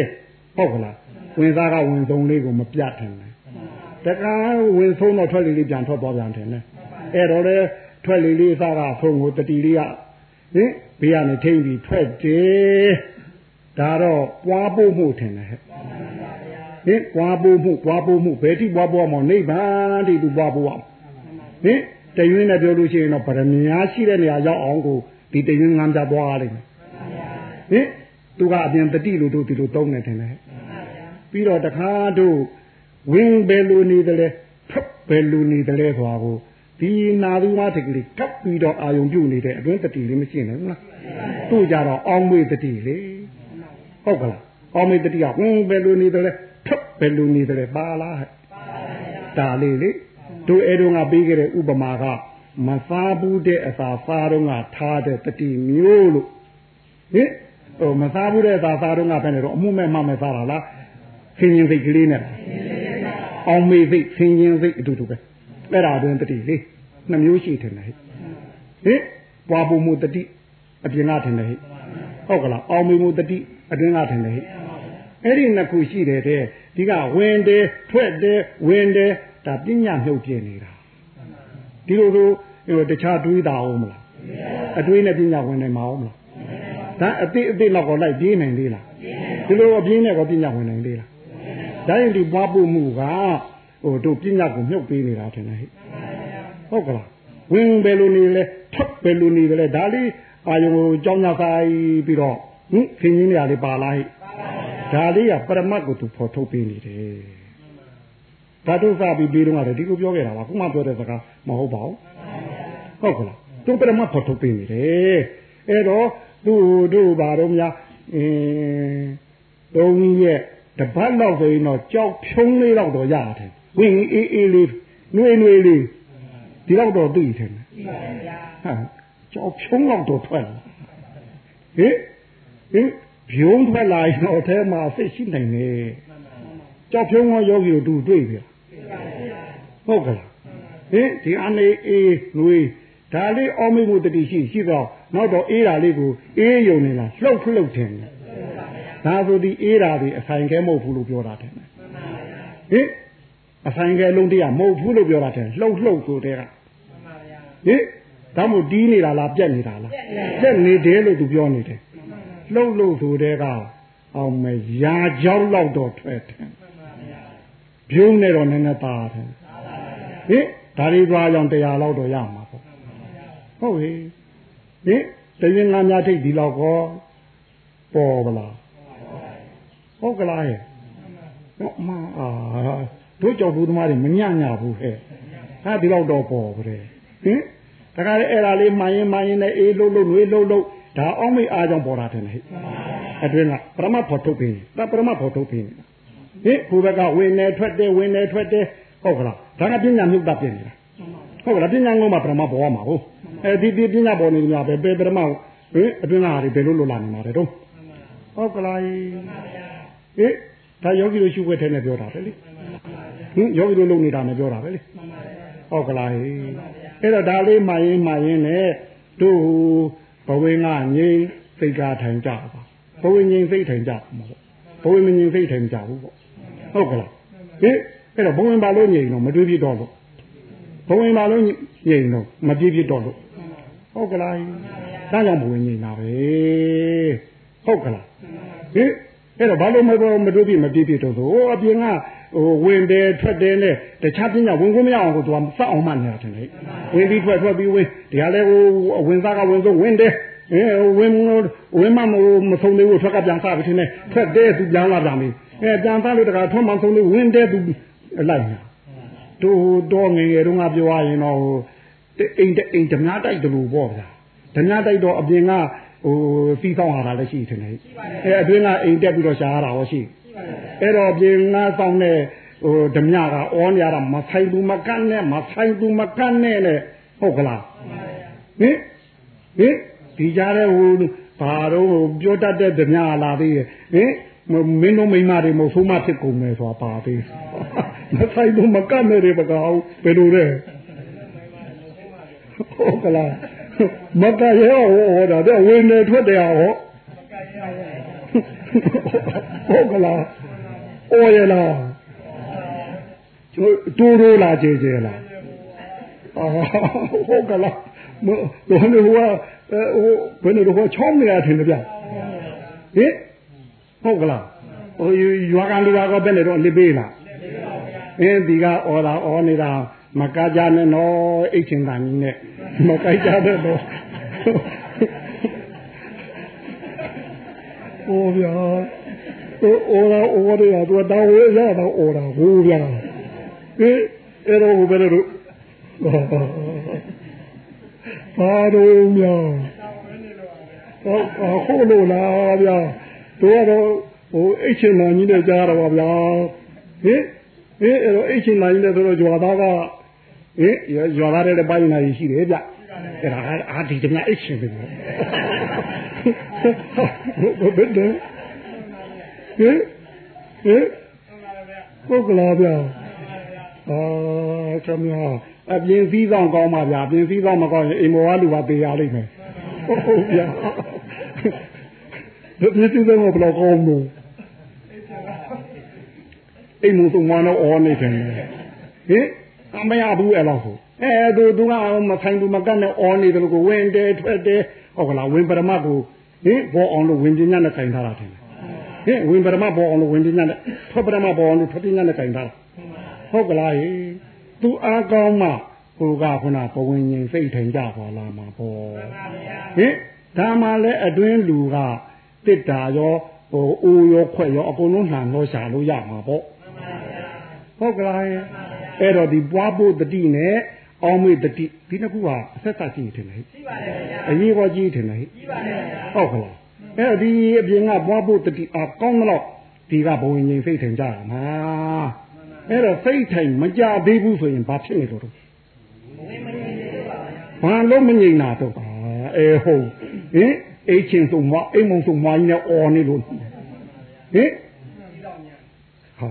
ဟုတ်ကလားဝင်သားကဝင်သုံးလေးကိုမပြတ်ထင်တယ်တကားဝင်ဆုံးတော့ထွက်လေလေးပြန်ထွက်သွားပြန်တယ်နဲ့အဲ့တော့လေ ထွက်လေလေးစားကဆုံးကိုတတိလေးကဟင်ဘေးကနေထိမ့်ပြီးထွက်တယ်ဒါတော့ပွားဖို့မှုထင်တယ်ဟဲ့ဟင်ပွားဖို့မှုပွားဖို့မှုဘယ်တိပွားဖို့မောနိဗ္ဗာန်တိသူပွားဖို့အောင်ဟင်တရွင်းနဲ့ပြောလို့ရှိရင်တော့ဗရမညာရှိတဲ့နေရာရောက်အောင်ကိုဒီတရွင်းငမ်းပြသွားလိမ့်မယ်ဟင်သူကအပြင်တတိလို့တို့ဒီလိုတုံးနေတယ်ဟဲ့ပြီးတော့တခါတို့ဝင်းဘယ်လိုနေတယ်လဲဖက်ဘယ်လိုနေတယ်လဲဆိုတာကို ဒီနာသူမတကလေးကပ်ပြီးတော့အာယုံပြုတ်နေတဲ့အတွင်းတတိလေးမရှိနိုင်ဘူးလားတို့ကြတော့အောင်းမေးတတိလေဟုတ်ကလားအောင်းမေးတတိကဝင်းဘယ်လိုနေတယ်လဲဖက်ဘယ်လိုနေတယ်လဲပါလားဒါလေးလေတို့အဲတုန်းကပေးခဲ့တဲ့ဥပမာကမစားဘူးတဲ့အစာစားတော့ကထားတဲ့တတိမျိုးလို့ဟင်ဟိုမစားဘူးတဲ့အစာစားတော့ကဘယ်နဲ့တော့အမှုမဲ့မှမဲ့စားတာလားဆင်းရင်စိတ်ကလေးနဲ့အောင်မေစိတ်ဆင်းရင်စိတ်အတူတူပဲ အဲ့ဒါတွင်တတိလေနှမျိုးရှိတယ်ဟဲ့ဟင်ပွားဖို့မှုတတိအပြင်ကထင်တယ်ဟဲ့ဟုတ်ကလားအောင်မေမှုတတိအတွင်းကထင်တယ်ဟဲ့အဲ့ဒီနှစ်ခုရှိတယ်တဲ့ဒီကဝင်တယ်ထွက်တယ်ဝင်တယ်ဒါပညာမြုပ်ပြနေတာဒီလိုဆိုဟိုတခြားတွေးတာအောင်မလားအတွေးနဲ့ပညာဝင်နိုင်မှာအောင်မလားဒါအတိအတိတော့ကိုလိုက်ပြေးနိုင်သေးလားဒီလိုအပြင်းနဲ့ကိုပညာဝင်နိုင်သေးလားဒါရင်ဒီပွားဖို့မှုက ဟိုတို့ပညာကိုမြုပ်ပေးနေတာထင်တယ်ဟဲ့ဟုတ်ကလားဝင်ဘယ်လိုနေလဲထွက်ဘယ်လိုနေလဲဒါလေးအာယုံကိုကြောင်းညာဆိုင်ပြီးတော့ဟင်ခင်းရင်းနေရာလေးပါလာဟဲ့ဒါလေးကပရမတ်ကိုသူဖော်ထုတ်ပေးနေတယ်ဓာတုစပြီးပြီးတော့လည်းဒီလိုပြောခဲ့တာပါခုမှပြောတဲ့စကားမဟုတ်ပါဘူးဟုတ်ကလားသူပရမတ်ဖော်ထုတ်ပေးနေတယ်အဲ့တော့သူ့တို့ဘာတော့များအင်းသုံးရက်တပတ်လောက်ဆိုရင်တော့ကြောက်ဖြုံးလေးတော့တော့ရတယ် ဝင်အေးအေးလေးနှွေးနှွေးလေးဒီတော့တော့သိတယ်ဟာကြောက်ဖြုံးတော့တော့ထွက်လာဟင်ဟင်ဘုံထွက်လာရင်တော့အဲမှာစိတ်ရှိနိုင်တယ်ကြောက်ဖြုံးရောယောဂီတို့တွေ့ပြီဟုတ်ကလားဟင်ဒီအနေအေးနှွေးဒါလေးအောမိမှုတတိရှိရှိတော့နောက်တော့အေးတာလေးကိုအေးယုံနေလားလှုပ်လှုပ်တယ်ဒါဆိုဒီအေးတာဒီအဆိုင်ကဲမဟုတ်ဘူးလို့ပြောတာတယ်ဟင် အဆိုင်ကဲလုံးတည်းကမဟုတ်ဘူးလို့ပြောတာတယ်လှုပ်လှုပ်ဆိုတဲ့ကဟင်ဒါမို့တီးနေတာလားပြက်နေတာလားပြက်နေတယ်လို့သူပြောနေတယ်လှုပ်လှုပ်ဆိုတဲ့ကအောင်မရာကြောက်လောက်တော့ထွက်တယ်ပြုံးနေတော့နည်းနည်းပါတယ်ဟင်ဒါတွေသွားကြောင်တရားလောက်တော့ရမှာပေါ့ဟုတ်ဟေဟင်တရင်ငါများထိတ်ဒီလောက်ကောပေါ်ဗလားဟုတ်ကလားဟဲ့တော့မအာ တို့ကြောက်ဘူးသမားတွေမညံ့ညဘူးဟဲ့ဟာဒီလောက်တော့ပေါ်ပါလေဟင်တခါလေအဲ့ဒါလေးမှန်ရင်မှန်ရင်လည်းအေးလုံးလုံးနှွေးလုံးလုံးဒါအောင်မိအားကြောင့်ပေါ်တာတယ်ဟဲ့အတွင်းကပရမတ်ဖို့ထုတ်ပြီးဒါပရမတ်ဖို့ထုတ်ပြီးဟင်ကိုဘက်ကဝင်နေထွက်တယ်ဝင်နေထွက်တယ်ဟုတ်ကလားဒါကပညာမြုပ်တာပြင်နေတာဟုတ်ကလားပညာငုံမှာပရမတ်ပေါ်မှာဟုတ်အဲဒီဒီပညာပေါ်နေကြပဲပဲပရမတ်ဟင်အတွင်းကဟာတွေဘယ်လိုလိုလာနေမှာလဲတော့ဟုတ်ကလားဟင်ဒါယောဂီတို့ရှုွက်ထဲနဲ့ပြောတာပဲလေ ဟင်ယောဂီတို့လုံနေတာနဲ့ပြောတာပဲလေဟုတ်ကလားဟင်အဲ့တော့ဒါလေးမှရင်မှရင်နဲ့တို့ဘဝင်းကငြိမ်စိတ်ကထိုင်ကြပါဘဝင်းငြိမ်စိတ်ထိုင်ကြမှာပေါ့ဘဝင်းမငြိမ်စိတ်ထိုင်ကြဘူးပေါ့ဟုတ်ကလားဟင်အဲ့တော့ဘဝင်းပါလို့ငြိမ်တော့မတွေးပြတော့လို့ဘဝင်းပါလို့ငြိမ်တော့မပြည့်ပြတော့လို့ဟုတ်ကလားဒါကြောင့်ဘဝင်းငြိမ်တာပဲဟုတ်ကလားဟင်အဲ့တော့ဘာလို့မတော်မတို့ပြမပြည့်ပြတော့ဆိုအပြင်က ဟိုဝင်တယ်ထွက်တယ်နဲ့တခြားပညာဝင်ခွင့်မရအောင်ကိုသူကစက်အောင်မှနေတာတယ်လေဝင်ပြီးထွက်ထွက်ပြီးဝင်ဒီဟာလဲဟိုဝင်စားကဝင်ဆုံးဝင်တယ်အဲဝင်ဝင်မမဆုံးသေးဘူးထွက်ကပြန်စားပြီထင်တယ်ထွက်တယ်သူပြန်လာပြန်ပြီအဲပြန်စားလို့တခါထွန်းမဆုံးသေးဝင်တယ်သူလိုက်ညာတို့တော့ငငယ်တုန်းကပြောရရင်တော့အိမ်အိမ်ဓမြတိုက်တယ်လို့ပေါ့ဗျာဓမြတိုက်တော့အပြင်ကဟိုစီးဆောင်ရတာလည်းရှိတယ်အဲအတွင်းကအိမ်တက်ပြီးတော့ရှားရတာဟောရှိ အဲ့တော့ပြင်ငါဆောင်တဲ့ဟိုဓမြကအောနေရတာမဆိုင်ဘူးမကန့်နဲ့မဆိုင်ဘူးမကန့်နဲ့နဲ့ဟုတ်ကလားဟင်ဟင်ဒီကြားတဲ့ဟိုဘာတော့ပြောတတ်တဲ့ဓမြလာသေးရဲ့ဟင်မင်းတို့မိမတွေမဟုတ်ဆိုးမဖြစ်ကုန်မယ်ဆိုတာပါသေးမဆိုင်ဘူးမကန့်နဲ့တွေပကောက်ဘယ်လိုလဲဟုတ်ကလားမကရဲဟောတာတဲ့ဝင်နေထွက်တယ်ဟော ဟုတ်ကလားအိုရလားတူတူလာကြကြလားအာဟုတ်ကလားမတို့နေဟိုဟိုဘယ်နေတော့ချောင်းနေရထင်တယ်ဗျဟင်ဟုတ်ကလားဟိုရွာကလူကဘယ်နေတော့လစ်ပေးလားအင်းဒီကအော်တာအော်နေတာမကကြနဲ့နော်အိတ်ချင်တာကြီးနဲ့မကြိုက်ကြတဲ့တော့ ဟိုဗျာဟိုအော်တာအော်တယ်ကသူကတောင်းဝေးရတော့အော်တာဟိုဗျာဟေးအဲ့တော့ဟိုဘယ်လိုဘာလို့မြောင်းဟုတ်ဟုတ်လို့လားဗျာတို့ကတော့ဟိုအိတ်ချင်နာကြီးနဲ့ကြားတော့ပါဗျာဟင်ဟင်အဲ့တော့အိတ်ချင်နာကြီးနဲ့ဆိုတော့ရွာသားကဟင်ရွာသားတဲ့ပိုင်းနာကြီးရှိတယ်ဗျအဲ့ဒါအားဒီတမအိတ်ချင်ပဲ ဘယ်တဲ့ဟင်ဟင်ပုဂ္ဂလာဗျာအာကမအပြင်စည်းဆောင်ကောင်းပါဗျာအပြင်စည်းဆောင်မကောင်းရင်အိမ်မောကလူပါပေးရလိမ့်မယ်ဟုတ်ဗျာဒီနေ့တူတယ်ဘယ်လိုကောင်းလို့အိမ်မဆုံးမတော့အော်နေတယ်ဟင်အမရဘူးအဲ့လောက်ဆိုအဲသူသူကမဆိုင်သူမကတ်နဲ့အော်နေတယ်လို့ကိုဝင်တယ်ထွက်တယ်ဟုတ်ကလားဝင်ပရမတ်ကို ဟင်ဘောအောင်လို့ဝင်ပညာနဲ့ခြင်ထားတာတယ်ဟင်ဝင်ပရမတ်ဘောအောင်လို့ဝင်ပညာနဲ့ထွက်ပရမတ်ဘောအောင်လို့ထွက်ပညာနဲ့ခြင်ထားတာဟုတ်ကလားဟင်သူအားကောင်းမှကိုကခုနပဝင်ရင်စိတ်ထိုင်ကြပါလားမှာပေါ့ဟင်ဒါမှလည်းအတွင်းလူကတစ်တာရောဟိုအိုးရောခွက်ရောအကုန်လုံးနှံလို့ရှာလို့ရမှာပေါ့ဟုတ်ကလားအဲ့တော့ဒီပွားဖို့တတိနဲ့ အောင်မေတတိဒီနှစ်ခုဟာအဆက်ဆက်ရှိနေတယ်ရှိပါတယ်ဗျာအရေးပေါ်ကြီးတယ်လေရှိပါတယ်ဗျာဟုတ်ကလားအဲ့တော့ဒီအပြင်ကပွားဖို့တတိအကောင်းတော့ဒီကဘဝင်ငိမ်စိတ်ထိုင်ကြတာမှာအဲ့တော့စိတ်ထိုင်မကြသေးဘူးဆိုရင်ဘာဖြစ်နေလို့တော့ဘာလို့မငြိမ်တာတော့ပါအဲဟုတ်ဟင်အိတ်ချင်းဆုံးမအိမ်မုံဆုံးမကြီးနဲ့អော်နေလို့ဟင်ဟာ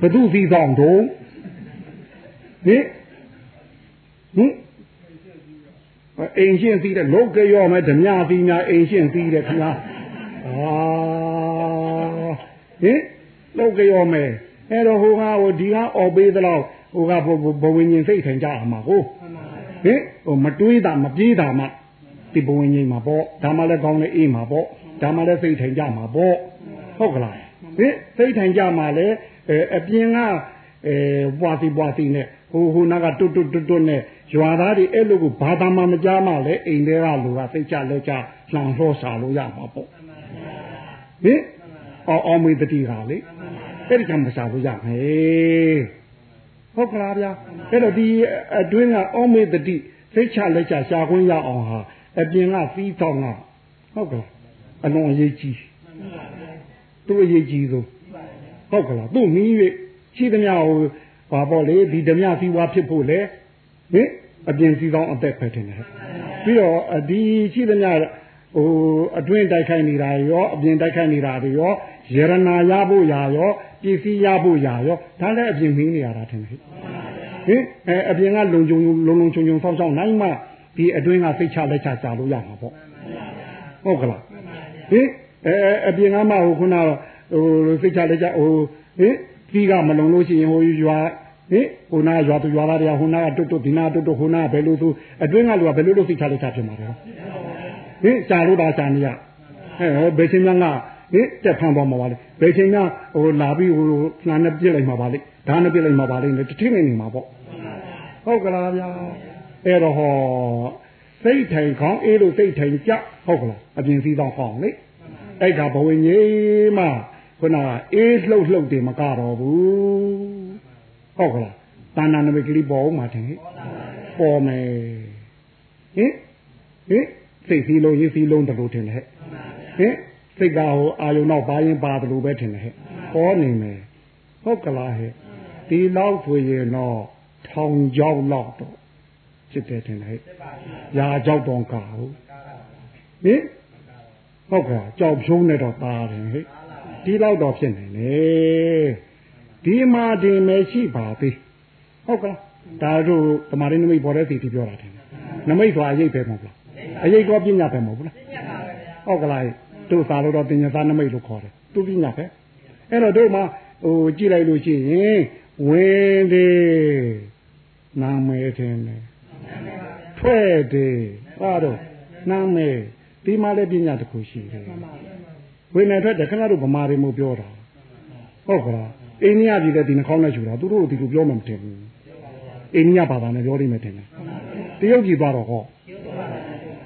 ဘသူစီဆောင်တော့ဟင် ဟင်အိမ်ရှင်းစီးတဲ့လောကရောမဲ့ဓမြစီများအိမ်ရှင်းစီးတဲ့ခင်ဗျာအာဟင်လောကရောမဲ့အဲ့တော့ဟိုကဟိုဒီကអော်ပေးသလောက်ဟိုကဘဝဉ္ဇဉ်စိတ်ထိုင်ကြအောင်မှာကိုဟင်ဟိုမတွေးတာမပြေးတာမှဒီဘဝဉ္ဇဉ်မှာပေါ့ဒါမှလည်းကောင်းတဲ့အေးမှာပေါ့ဒါမှလည်းစိတ်ထိုင်ကြမှာပေါ့ဟုတ်ကလားဟင်စိတ်ထိုင်ကြမှာလည်းအပြင်ကအဲဘွားစီဘွားစီနဲ့ဟိုဟိုနာကတွတ်တွတ်တွတ်တွတ်နဲ့ ရွာသားတွေအဲ့လိုကိုဘာသာမှမကြားမှလည်းအိမ်ထဲကလူကစိတ်ချလက်ချလှန်လှောစာလို့ရမှာပေါ့ဟင်အော်အောင်မေတတိကလေအဲ့ဒီကမစားလို့ရမယ်ဟုတ်ကလားဗျာအဲ့တော့ဒီအတွင်းကအောင်မေတတိစိတ်ချလက်ချရှာခွင့်ရအောင်ဟာအပြင်ကသီးဆောင်ကဟုတ်ကလားအလွန်အရေးကြီးသူ့အရေးကြီးဆုံးဟုတ်ကလားသူ့မီး၍ရှိသမျှဟိုဘာပေါ့လေဒီဓမြစီဝါဖြစ်ဖို့လေဟင် အပြင်စီကောင်းအသက်ပဲတင်တယ်ပြီးတော့ဒီရှိသမျှဟိုအတွင်းတိုက်ခိုက်နေတာရောအပြင်တိုက်ခိုက်နေတာတွေရောယရနာရဖို့ရာရောပစ္စည်းရဖို့ရာရောဒါလည်းအပြင်မင်းနေရတာတင်တယ်ဟင်အဲအပြင်ကလုံခြုံလုံလုံခြုံခြုံစောင့်စောင့်နိုင်မှဒီအတွင်းကစိတ်ချလက်ချကြာလို့ရမှာပေါ့ဟုတ်ကလားဟင်အဲအပြင်ကမှဟိုခုနဟိုစိတ်ချလက်ချဟိုဟင်ပြီးကမလုံလို့ရှိရင်ဟိုရွာ ဟင်ဟိုနာရွာသူရွာသားတွေကဟိုနာတွတ်တွတ်ဒီနာတွတ်တွတ်ဟိုနာဘယ်လိုသူအတွင်းကလူကဘယ်လိုလုပ်စိတ်ချလက်ချဖြစ်မှာလဲဟင်ရှာလို့တာရှာနေရဟဲ့ဟောဘယ်ချင်းများကဟင်တက်ဖန်ပေါ်မှာပါလေဘယ်ချင်းများဟိုလာပြီးဟိုလှန်နဲ့ပြစ်လိုက်မှာပါလေဓာတ်နဲ့ပြစ်လိုက်မှာပါလေတထင်းနေနေမှာပေါ့ဟုတ်ကလားဗျာအဲ့တော့ဟောစိတ်ထိုင်ခေါင်းအေးလို့စိတ်ထိုင်ကြဟုတ်ကလားအပြင်စည်းတော့ဟောင်းလေအဲ့ကဘဝင်ကြီးမှခုနကအေးလှုပ်လှုပ်တယ်မကတော့ဘူး ဟုတ်ကလားတာဏနမိတ်ကလေးပေါ်ဦးမှာတယ်ပေါ်မယ်ဟင်ဟင်စိတ်စည်းလုံးရေးစည်းလုံးတလို့ထင်တယ်ဟင်စိတ်ကဟိုအာယုံတော့ဘာရင်ပါတယ်လို့ပဲထင်တယ်ဟဲ့ပေါ်နေမယ်ဟုတ်ကလားဟဲ့ဒီလောက်ဆိုရင်တော့ထောင်ကြောက်လောက်တော့ဖြစ်တယ်ထင်တယ်ဟဲ့ရာကြောက်တော့ကာဟုတ်ဟင်ဟုတ်ကဲ့ကြောက်ဖြုံးနေတော့ပါတယ်ဟဲ့ဒီလောက်တော့ဖြစ်နေလေ ဒီမှာဒီမရှိပါသေးဟုတ်ကဲ့ဒါတို့တမာရင်းနမိတ်ပေါ်တဲ့စီတီပြောတာတယ်နမိတ်ဆိုအရေးပဲမဟုတ်လားအရေးကောပညာပဲမဟုတ်လားဟုတ်ကလားတို့စာလို့တော့ပညာသားနမိတ်လို့ခေါ်တယ်သူပညာပဲအဲ့တော့တို့မှာဟိုကြည့်လိုက်လို့ရှိရင်ဝင်တယ်နာမည်ထင်တယ်ထွက်တယ်ဟာတော့နာမည်ဒီမှာလည်းပညာတစ်ခုရှိတယ်ဝင်နေထွက်တယ်ခင်ဗျားတို့ဗမာတွေမို့ပြောတာဟုတ်ကလား အိန္ဒိယပြည်လည်းဒီနှာခေါင်းနဲ့ယူတာသူတို့ဒီလိုပြောမှမတင်ဘူးအိန္ဒိယဘာသာနဲ့ပြောလိမ့်မယ်တင်တယ်တရုတ်ပြည်သွားတော့ဟော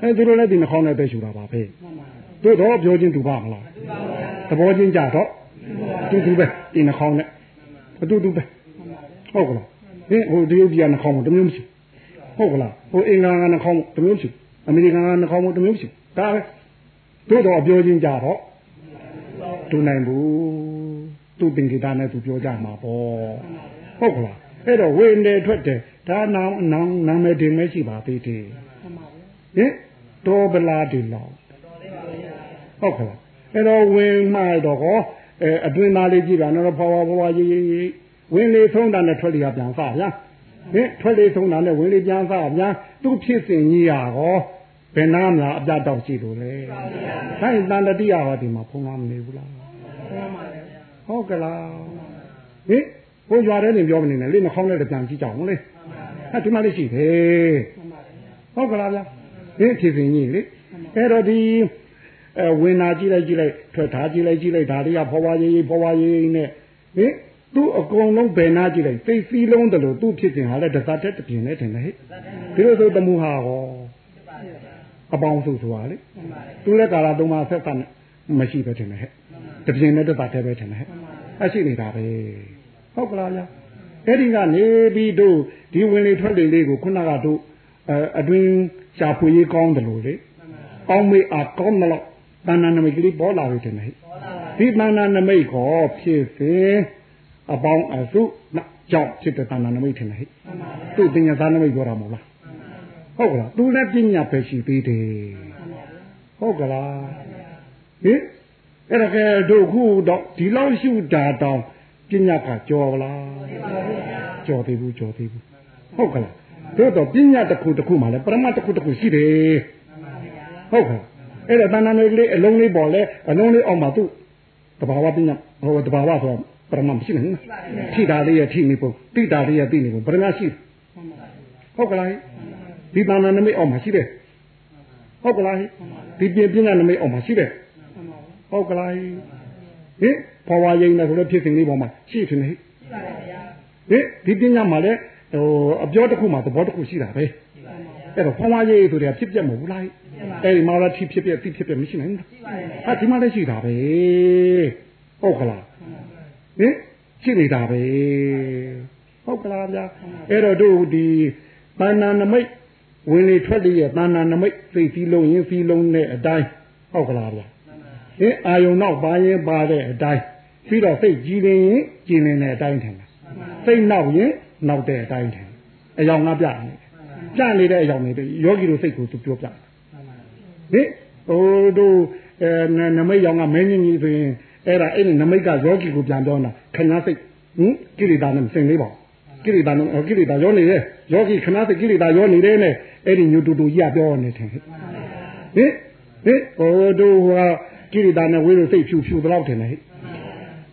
အဲသူတို့လည်းဒီနှာခေါင်းနဲ့ပဲယူတာပါပဲတို့တော့ပြောချင်းတူပါမလားသဘောချင်းကြတော့တူတူပဲဒီနှာခေါင်းနဲ့အတူတူပဲဟုတ်ကလားဟင်ဟိုတရုတ်ပြည်ကနှာခေါင်းမတမျိုးမရှိဟုတ်ကလားဟိုအင်္ဂလန်ကနှာခေါင်းတမျိုးမရှိအမေရိကန်ကနှာခေါင်းတမျိုးမရှိဒါပဲတို့တော့ပြောချင်းကြတော့တူနိုင်ဘူး သူတင်ကြတာနဲ့သူပြောကြမှာပေါ့ဟုတ်ကလားအဲ့တော့ဝင်တယ်ထွက်တယ်ဒါနာနာနာမည်တင်မရှိပါသေးတယ်ဟင်တော်ပလားဒီလောက်ဟုတ်ကဲ့အဲ့တော့ဝင်မှတော့ဟောအဲအတွင်းသားလေးကြည့်တာနော်ဖွာဖွာဖွာရေးရေးဝင်လေဆုံးတာနဲ့ထွက်လေပြန်စဗျာဟင်ထွက်လေဆုံးတာနဲ့ဝင်လေပြန်စဗျာသူဖြစ်စဉ်ကြီးရဟောဘယ်နာများအပြတ်တော့ရှိလို့လဲဆိုင်တန်တတိယဟောဒီမှာဖုံးလားမနေဘူးလား ဟုတ်ကလားဟင်ဘုရားတဲ့နေပြောမနေနဲ့လေနှာခေါင်းနဲ့ပြန်ကြည့်ကြအောင်လေဟာဒီမှာလေးရှိတယ်ဟုတ်ကလားဗျာဟင်ဖြစ်စဉ်ကြီးလေအဲ့တော့ဒီအဲဝင်နာကြည့်လိုက်ကြည့်လိုက်ထွက်ထားကြည့်လိုက်ကြည့်လိုက်ဒါတွေကဖွာဖွာရေးရေးဖွာဖွာရေးရေးနဲ့ဟင်သူ့အကုန်လုံးဘယ်နာကြည့်လိုက်သိစည်းလုံးတယ်လို့သူ့ဖြစ်စဉ်ဟာလည်းတစားတက်တပြင်းနဲ့တင်တယ်ဟဲ့ဒီလိုဆိုတမှုဟာဟောအပေါင်းစုဆိုတာလေသူလည်းကာလာသုံးပါဆက်ဆက်မရှိပဲတင်တယ်ဟဲ့ တပြင်းနဲ့တစားတက်ပဲတင်တယ်ဟဲ့အရှိနေတာပဲဟုတ်ကလားဗျာအဲ့ဒီကနေပြီးတို့ဒီဝင်လေထွက်လေလေးကိုခုနကတို့အတွင်းရှာဖွေရေးကောင်းတယ်လို့လေကောင်းမေးအားကောင်းမလို့တဏ္ဍနမိတ်ကလေးပေါ်လာပြီတင်တယ်ဒီတဏ္ဍနမိတ်ကိုဖြစ်စေအပေါင်းအစုကြောင့်ဖြစ်တဲ့တဏ္ဍနမိတ်ထင်တယ်ဟဲ့သူ့ပညာသားနမိတ်ပြောတာမဟုတ်လားဟုတ်ကလားသူလည်းပညာပဲရှိသေးတယ်ဟုတ်ကလားဟင် အဲ့ဒါကဲတို့ခုတော့ဒီလောက်ရှုတာတောင်ပညာကကြော်လားကြော်သေးဘူးကြော်သေးဘူးဟုတ်ကလားတို့တော့ပညာတစ်ခုတစ်ခုမှလည်းပရမတ်တစ်ခုတစ်ခုရှိတယ်ဟုတ်ကဲ့အဲ့ဒါတဏ္ဍာနယ်ကလေးအလုံးလေးပေါ်လဲအလုံးလေးအောက်မှာသူ့တဘာဝပညာဟိုတဘာဝဆိုတော့ပရမတ်မရှိဘူးထိတာလေးရထိနေပုံတိတာလေးရတိနေပုံပရမတ်ရှိဟုတ်ကလားဒီတဏ္ဍာနမိတ်အောက်မှာရှိတယ်ဟုတ်ကလားဒီပြင်ပညာနမိတ်အောက်မှာရှိတယ် ဟုတ်ကလားဟင်ဘဝရိန်နဲ့ဆိုလည်းဖြစ်စဉ်လေးပေါ်မှာရှိတယ်ဟဲ့ဟင်ဒီပညာမှာလည်းဟိုအပြောတစ်ခုမှာသဘောတစ်ခုရှိတာပဲအဲ့တော့ဘဝရိန်ဆိုတဲ့ဖြစ်ပြမဟုတ်ဘူးလားအဲ့ဒီမှာလည်းဖြစ်ဖြစ်ပြတိဖြစ်ပြမရှိနိုင်ဘူးဟာဒီမှာလည်းရှိတာပဲဟုတ်ကလားဟင်ရှိနေတာပဲဟုတ်ကလားဗျာအဲ့တော့တို့ဒီတဏ္ဍာနမိတ်ဝင်လေထွက်လေရဲ့တဏ္ဍာနမိတ်သိစည်းလုံးရင်စည်းလုံးတဲ့အတိုင်းဟုတ်ကလားဗျာ ဟင်အာယုံနောက်ပါရင်ပါတဲ့အတိုင်းပြီးတော့စိတ်ကြည်လင်ရင်ကြည်လင်တဲ့အတိုင်းထင်တယ်စိတ်နောက်ရင်နောက်တဲ့အတိုင်းထင်အယောင်ငါပြနေပြနေတဲ့အယောင်တွေယောဂီတို့စိတ်ကိုသူပြောပြဟင်ဟိုတို့အဲနမိတ်ယောင်ကမင်းကြီးကြီးဆိုရင်အဲ့ဒါအဲ့ဒီနမိတ်ကယောဂီကိုပြန်ပြောတာခဏစိတ်ဟင်ကိရိတာနဲ့စင်လေးပါကိရိတာနဲ့ကိရိတာရောနေတယ်ယောဂီခဏစိတ်ကိရိတာရောနေတယ်နဲ့အဲ့ဒီညူတူတူကြီးကပြောနေတယ်ဟင်ဟင်ဟိုတို့ဟို ကိရိတာနဲ့ဝေးလို့စိတ်ဖြူဖြူတော့တယ်ဟဲ့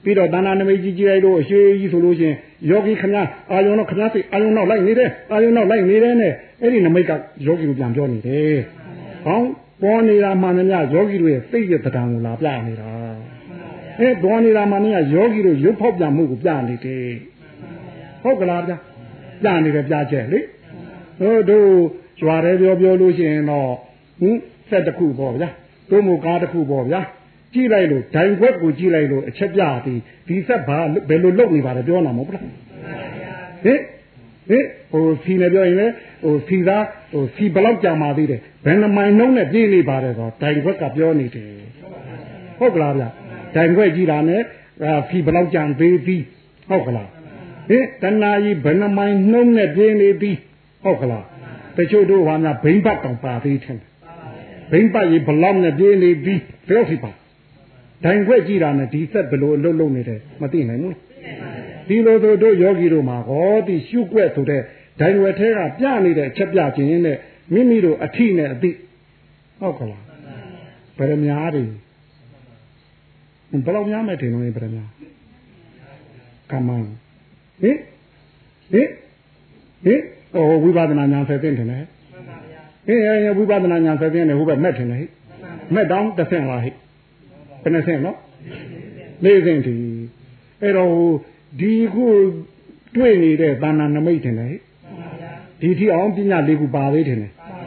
ပြီးတော့တဏ္ဍာနမိတ်ကြီးကြီးလိုက်လို့အရှိကြီးဆိုလို့ချင်းယောဂီခမအာယုံတော့ခမစိတ်အာယုံတော့လိုက်နေတယ်အာယုံတော့လိုက်နေတယ်နဲ့အဲ့ဒီနမိတ်ကယောဂီကိုပြန်ပြောနေတယ်ဟောင်းပေါ်နေတာမှန်တယ်များယောဂီတို့ရဲ့စိတ်ရဲ့တရားကိုလာပြနေတာအဲပေါ်နေတာမှန်တယ်ယောဂီတို့ရုပ်ဖောက်ပြန်မှုကိုပြနေတယ်ဟုတ်ကလားဗျာပြနေတယ်ပြချက်လေတို့တို့ကြွားတယ်ပြောပြောလို့ရှိရင်တော့ဟင်ဆက်တစ်ခုပေါ့ဗျာ တို့မူကားတစ်ခုပေါ့ဗျာကြည့်လိုက်လို့ဒိုင်ခွက်ကိုကြည့်လိုက်လို့အချက်ပြသည်ဒီဆက်ဘာဘယ်လိုလုပ်နေပါလဲပြောနာမဟုတ်လားဟင်ဟင်ဟိုစီနေပြောရင်လေဟိုစီသားဟိုစီဘလောက်ကြာมาသေးတယ်ဘယ်နှမိုင်နှုံးနဲ့ပြေးနေပါတယ်ဆိုဒိုင်ခွက်ကပြောနေတယ်ဟုတ်ကလားဗျဒိုင်ခွက်ကြည့်တာနဲ့စီဘလောက်ကြာသေးပြီဟုတ်ကလားဟင်တဏှာကြီးဘယ်နှမိုင်နှုံးနဲ့ပြေးနေပြီဟုတ်ကလားတချို့တို့ဟာများဘိမ့်ဘတ်တောင်ပါသေးတယ် ဘိမ့်ပတ်ကြီးဘလောက်နဲ့ပြေးနေပြီဘယ်လိုဖြစ်ပါဒိုင်ခွက်ကြည့်တာနဲ့ဒီဆက်ဘယ်လိုအလုပ်လုပ်နေတယ်မသိနိုင်ဘူးဒီလိုတို့တို့ယောဂီတို့မှာဟောဒီရှုွက်ဆိုတဲ့ဒိုင်ဝက်ထဲကပြနေတဲ့အချက်ပြခြင်းနဲ့မိမိတို့အထိနဲ့အသိဟုတ်ကလားဗရမ ्या တွေဘယ်လောက်များမဲ့တင်လို့ဗရမ ्या ကမ္မဟင်ဟင်ဟင်ဟိုဝိပဿနာညာဆယ်သိတယ်နဲ့ ဟင်ဝိပဿနာညာဆယ်သိတယ်ဟိုဘက်မက်တယ်နဲ့မက်တောင်းတစ်ဆင့်လားဟိဘယ်နှဆင့်နော်လေးဆင့်ဒီအဲ့တော့ဒီခုတွေ့နေတဲ့သာနာနမိတ်ထင်တယ်ဒီထီအောင်ပညာလေးခုပါသေးတယ်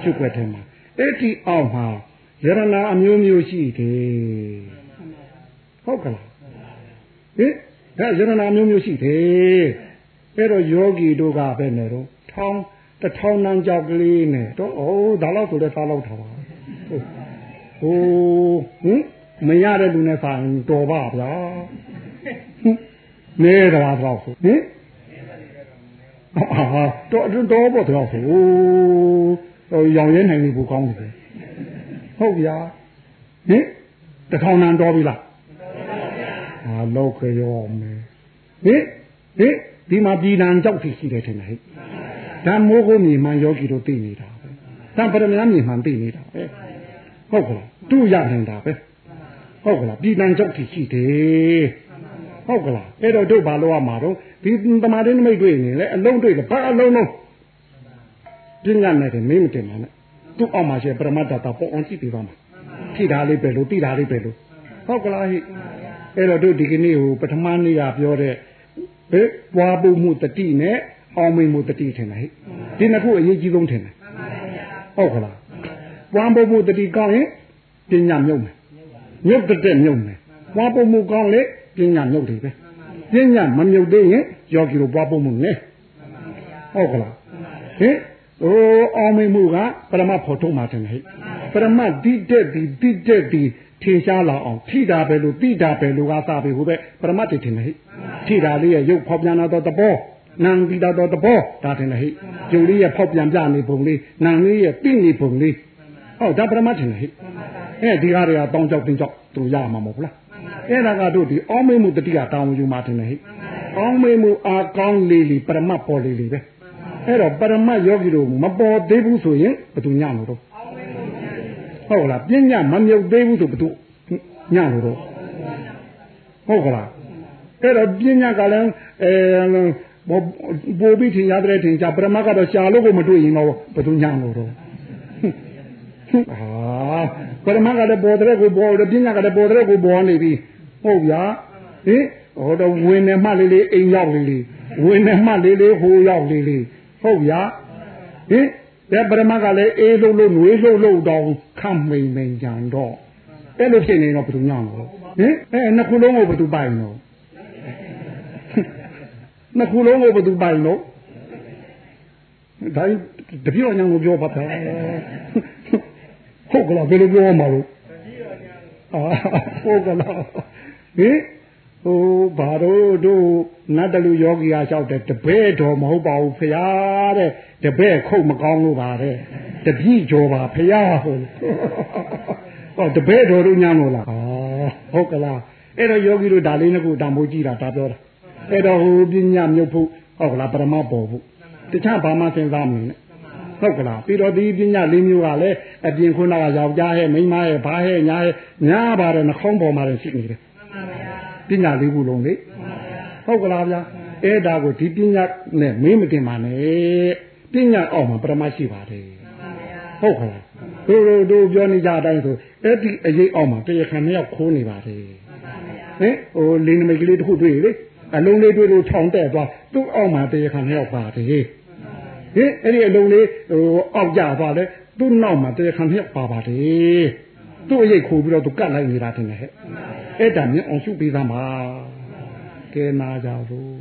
ချုပ်ွက်ထဲမှာအဲ့ဒီအောင်မှာယရနာအမျိုးမျိုးရှိတယ်ဟုတ်ကလားဟင်ဒါယရနာမျိုးမျိုးရှိတယ်အဲ့တော့ယောဂီတို့ကပဲနေတော့ထောင်း တထောင်းနှံကြောက်ကလေးနဲ့တော့အိုးဒါတော့ဆိုလဲစားလောက်ထားပါဟိုဟင်မရတဲ့လူနဲ့ဆိုင်တော်ပါဗျာနဲတာတော့ဟင်ဟဟာတော့တော့ပေါ့တော့ဟိုရောင်ရဲနိုင်နေဘူးကောင်းတယ်ဟုတ်ဗျာဟင်တထောင်နန်တော်ပြီလားဟာလောက်ခရောမယ်ဟင်ဟင်ဒီမှာပြည်နံကြောက်စီရှိတယ်ထင်တယ်ဟဲ့ ဓမ္မိုးကိုမြေမှန်ယောဂီတို့သိနေတာပဲတံပရမများမြေမှန်သိနေတာပဲဟုတ်ကလားသူ့ရနေတာပဲဟုတ်ကလားပြည်နံကြောက်စီရှိတယ်ဟုတ်ကလားအဲ့တော့တို့ဘာလို့ရမှာတော့ဒီတမာတင်းနမိတ်တွေ့နေလေအလုံးတွေ့လေဘာအလုံးလုံးပညာနဲ့တည်းမင်းမတင်ပါနဲ့သူ့အောက်မှာရှိပရမတ္တတာပေါ်အောင်ကြည့်ပြပါမှာထိတာလေးပဲလို့တိတာလေးပဲလို့ဟုတ်ကလားဟိအဲ့တော့တို့ဒီကနေ့ဟိုပထမနေ့ကပြောတဲ့ဟဲ့ပွားဖို့မှုတတိနဲ့ အောင်မိမှုတတိထင်တယ်ဟိဒီနှစ်ခုအရေးကြီးဆုံးထင်တယ်ဟုတ်ကလားပွားဖို့မှုတတိကောင်းရင်ပညာမြုပ်မယ်မြုပ်တဲ့မြုပ်မယ်ပွားဖို့မှုကောင်းလေပညာမြုပ်တယ်ပဲပညာမမြုပ်သေးရင်ယောဂီတို့ပွားဖို့မှုနဲ့ဟုတ်ကလားဟင်ဟိုအောင်မိမှုကပရမဖို့ထုံးမှာတယ်ဟဲ့ပရမတိတက်ဒီတိတက်ဒီထင်ရှားလာအောင်ထိတာပဲလို့တိတာပဲလို့ကစားပြီဟိုပဲပရမတ်တည်တယ်ဟဲ့ထိတာလေးရဲ့ရုပ်ဖောက်ပြန်လာတော့တဘော နံတိတာတော့တဘောဒါတင်လေဟဲ့ကျုံလေးရဲ့ဖောက်ပြန်ပြနေပုံလေးနံလေးရဲ့ပြင့်နေပုံလေးဟုတ်ဒါပရမတ်တင်လေဟဲ့အဲဒီကားတွေကတောင်းကြောက်တင်းကြောက်သူရမှာမဟုတ်လားအဲ့ဒါကတို့ဒီအောင်းမေးမှုတတိယတောင်းယူမှာတင်လေဟဲ့အောင်းမေးမှုအာကောင်းလေးလီပရမတ်ပေါ်လေးလီပဲအဲ့တော့ပရမတ်ယောဂီတို့မပေါ်သေးဘူးဆိုရင်ဘယ်သူညလို့တော့ဟုတ်လားပညာမမြုပ်သေးဘူးဆိုဘသူညလို့တော့ဟုတ်ကလားအဲ့တော့ပညာကလည်းအဲ ပို့ပြီးထင်ရတဲ့ထင်ကြပရမကတော့ရှာလို့ကိုမတွေ့ရင်တော့ဘသူညလို့တော့ဟာပရမကလည်းပေါ်တဲ့ကိုပေါ်တယ်ပညာကလည်းပေါ်တဲ့ကိုပေါ်နေပြီဟုတ်ဗျာဟင်ဟောတော့ဝင်နေမှလေးလေးအိမ်ရောက်လေးလေးဝင်နေမှလေးလေးဟိုရောက်လေးလေးဟုတ်ဗျာဟင်တဲ့ပရမကလည်းအေးလို့လို့နှွေးလို့လို့တောင်ခမ်းမိန်မိန်ကြံတော့အဲ့လိုဖြစ်နေတော့ဘယ်သူညောင်းလို့ဟင်အဲနှစ်ခုလုံးကိုဘယ်သူပိုင်တော့ နှစ်ခုလုံးကိုဘယ်သူပိုင်တော့ဒါတပြောညောင်းကိုပြောပါသားဟုတ်ကလားဘယ်လိုပြောမှာလို့အာဟုတ်ကလားဟင်ဟိုဘာတို့တို့နတ်တလူယောဂီအားလျှောက်တယ်တပည့်တော်မဟုတ်ပါဘူးဖရာတဲ့တပည့်ခုတ်မကောင်းလို့ပါတဲ့တပြည့်ကျော်ပါဖရာဟိုဟောတပည့်တော်တို့ညံလို့လားအာဟုတ်ကလားအဲ့တော့ယောဂီတို့ဒါလေးနှစ်ခုတံမိုးကြည့်တာဒါပြောတာ အဲ့တော့ဟိုပညာမြုပ်ဖို့ဟုတ်ကလားပရမပေါ်ဖို့တခြားဘာမှစဉ်းစားမနေနဲ့ဟုတ်ကလားပြီးတော့ဒီပညာလေးမျိုးကလည်းအပြင်ခုနကယောက်ျားဟဲ့မိန်းမဟဲ့ဘာဟဲ့ညာဟဲ့ညာပါတယ်နှခေါင်းပေါ်မှာရှိနေတယ်ပညာလေးခုလုံးလေဟုတ်ကလားဗျာအဲ့ဒါကိုဒီပညာနဲ့မင်းမတင်ပါနဲ့ပညာအောက်မှာပရမရှိပါတယ်ဟုတ်ကလားတို့တို့တို့ပြောနေကြအတိုင်းဆိုအဲ့ဒီအရေးအောက်မှာတရားခံနှစ်ယောက်ခိုးနေပါတယ်ဟင်ဟိုလင်းနမိတ်ကလေးတစ်ခုတွေ့လေ အလုံးလေးတွေတို့ထောင်တက်သွားသူ့အောက်မှာတရားခံရောက်ပါတယ်ဟင်အဲ့ဒီအလုံးလေးဟိုအောက်ကျသွားတယ်သူ့နောက်မှာတရားခံရောက်ပါပါတယ်သူ့အရေးခိုးပြီးတော့သူကတ်လိုက်နေတာတင်တယ်ဟဲ့အဲ့ဒါမြင်အောင်ရှုပေးသားမှာကဲနာကြလို့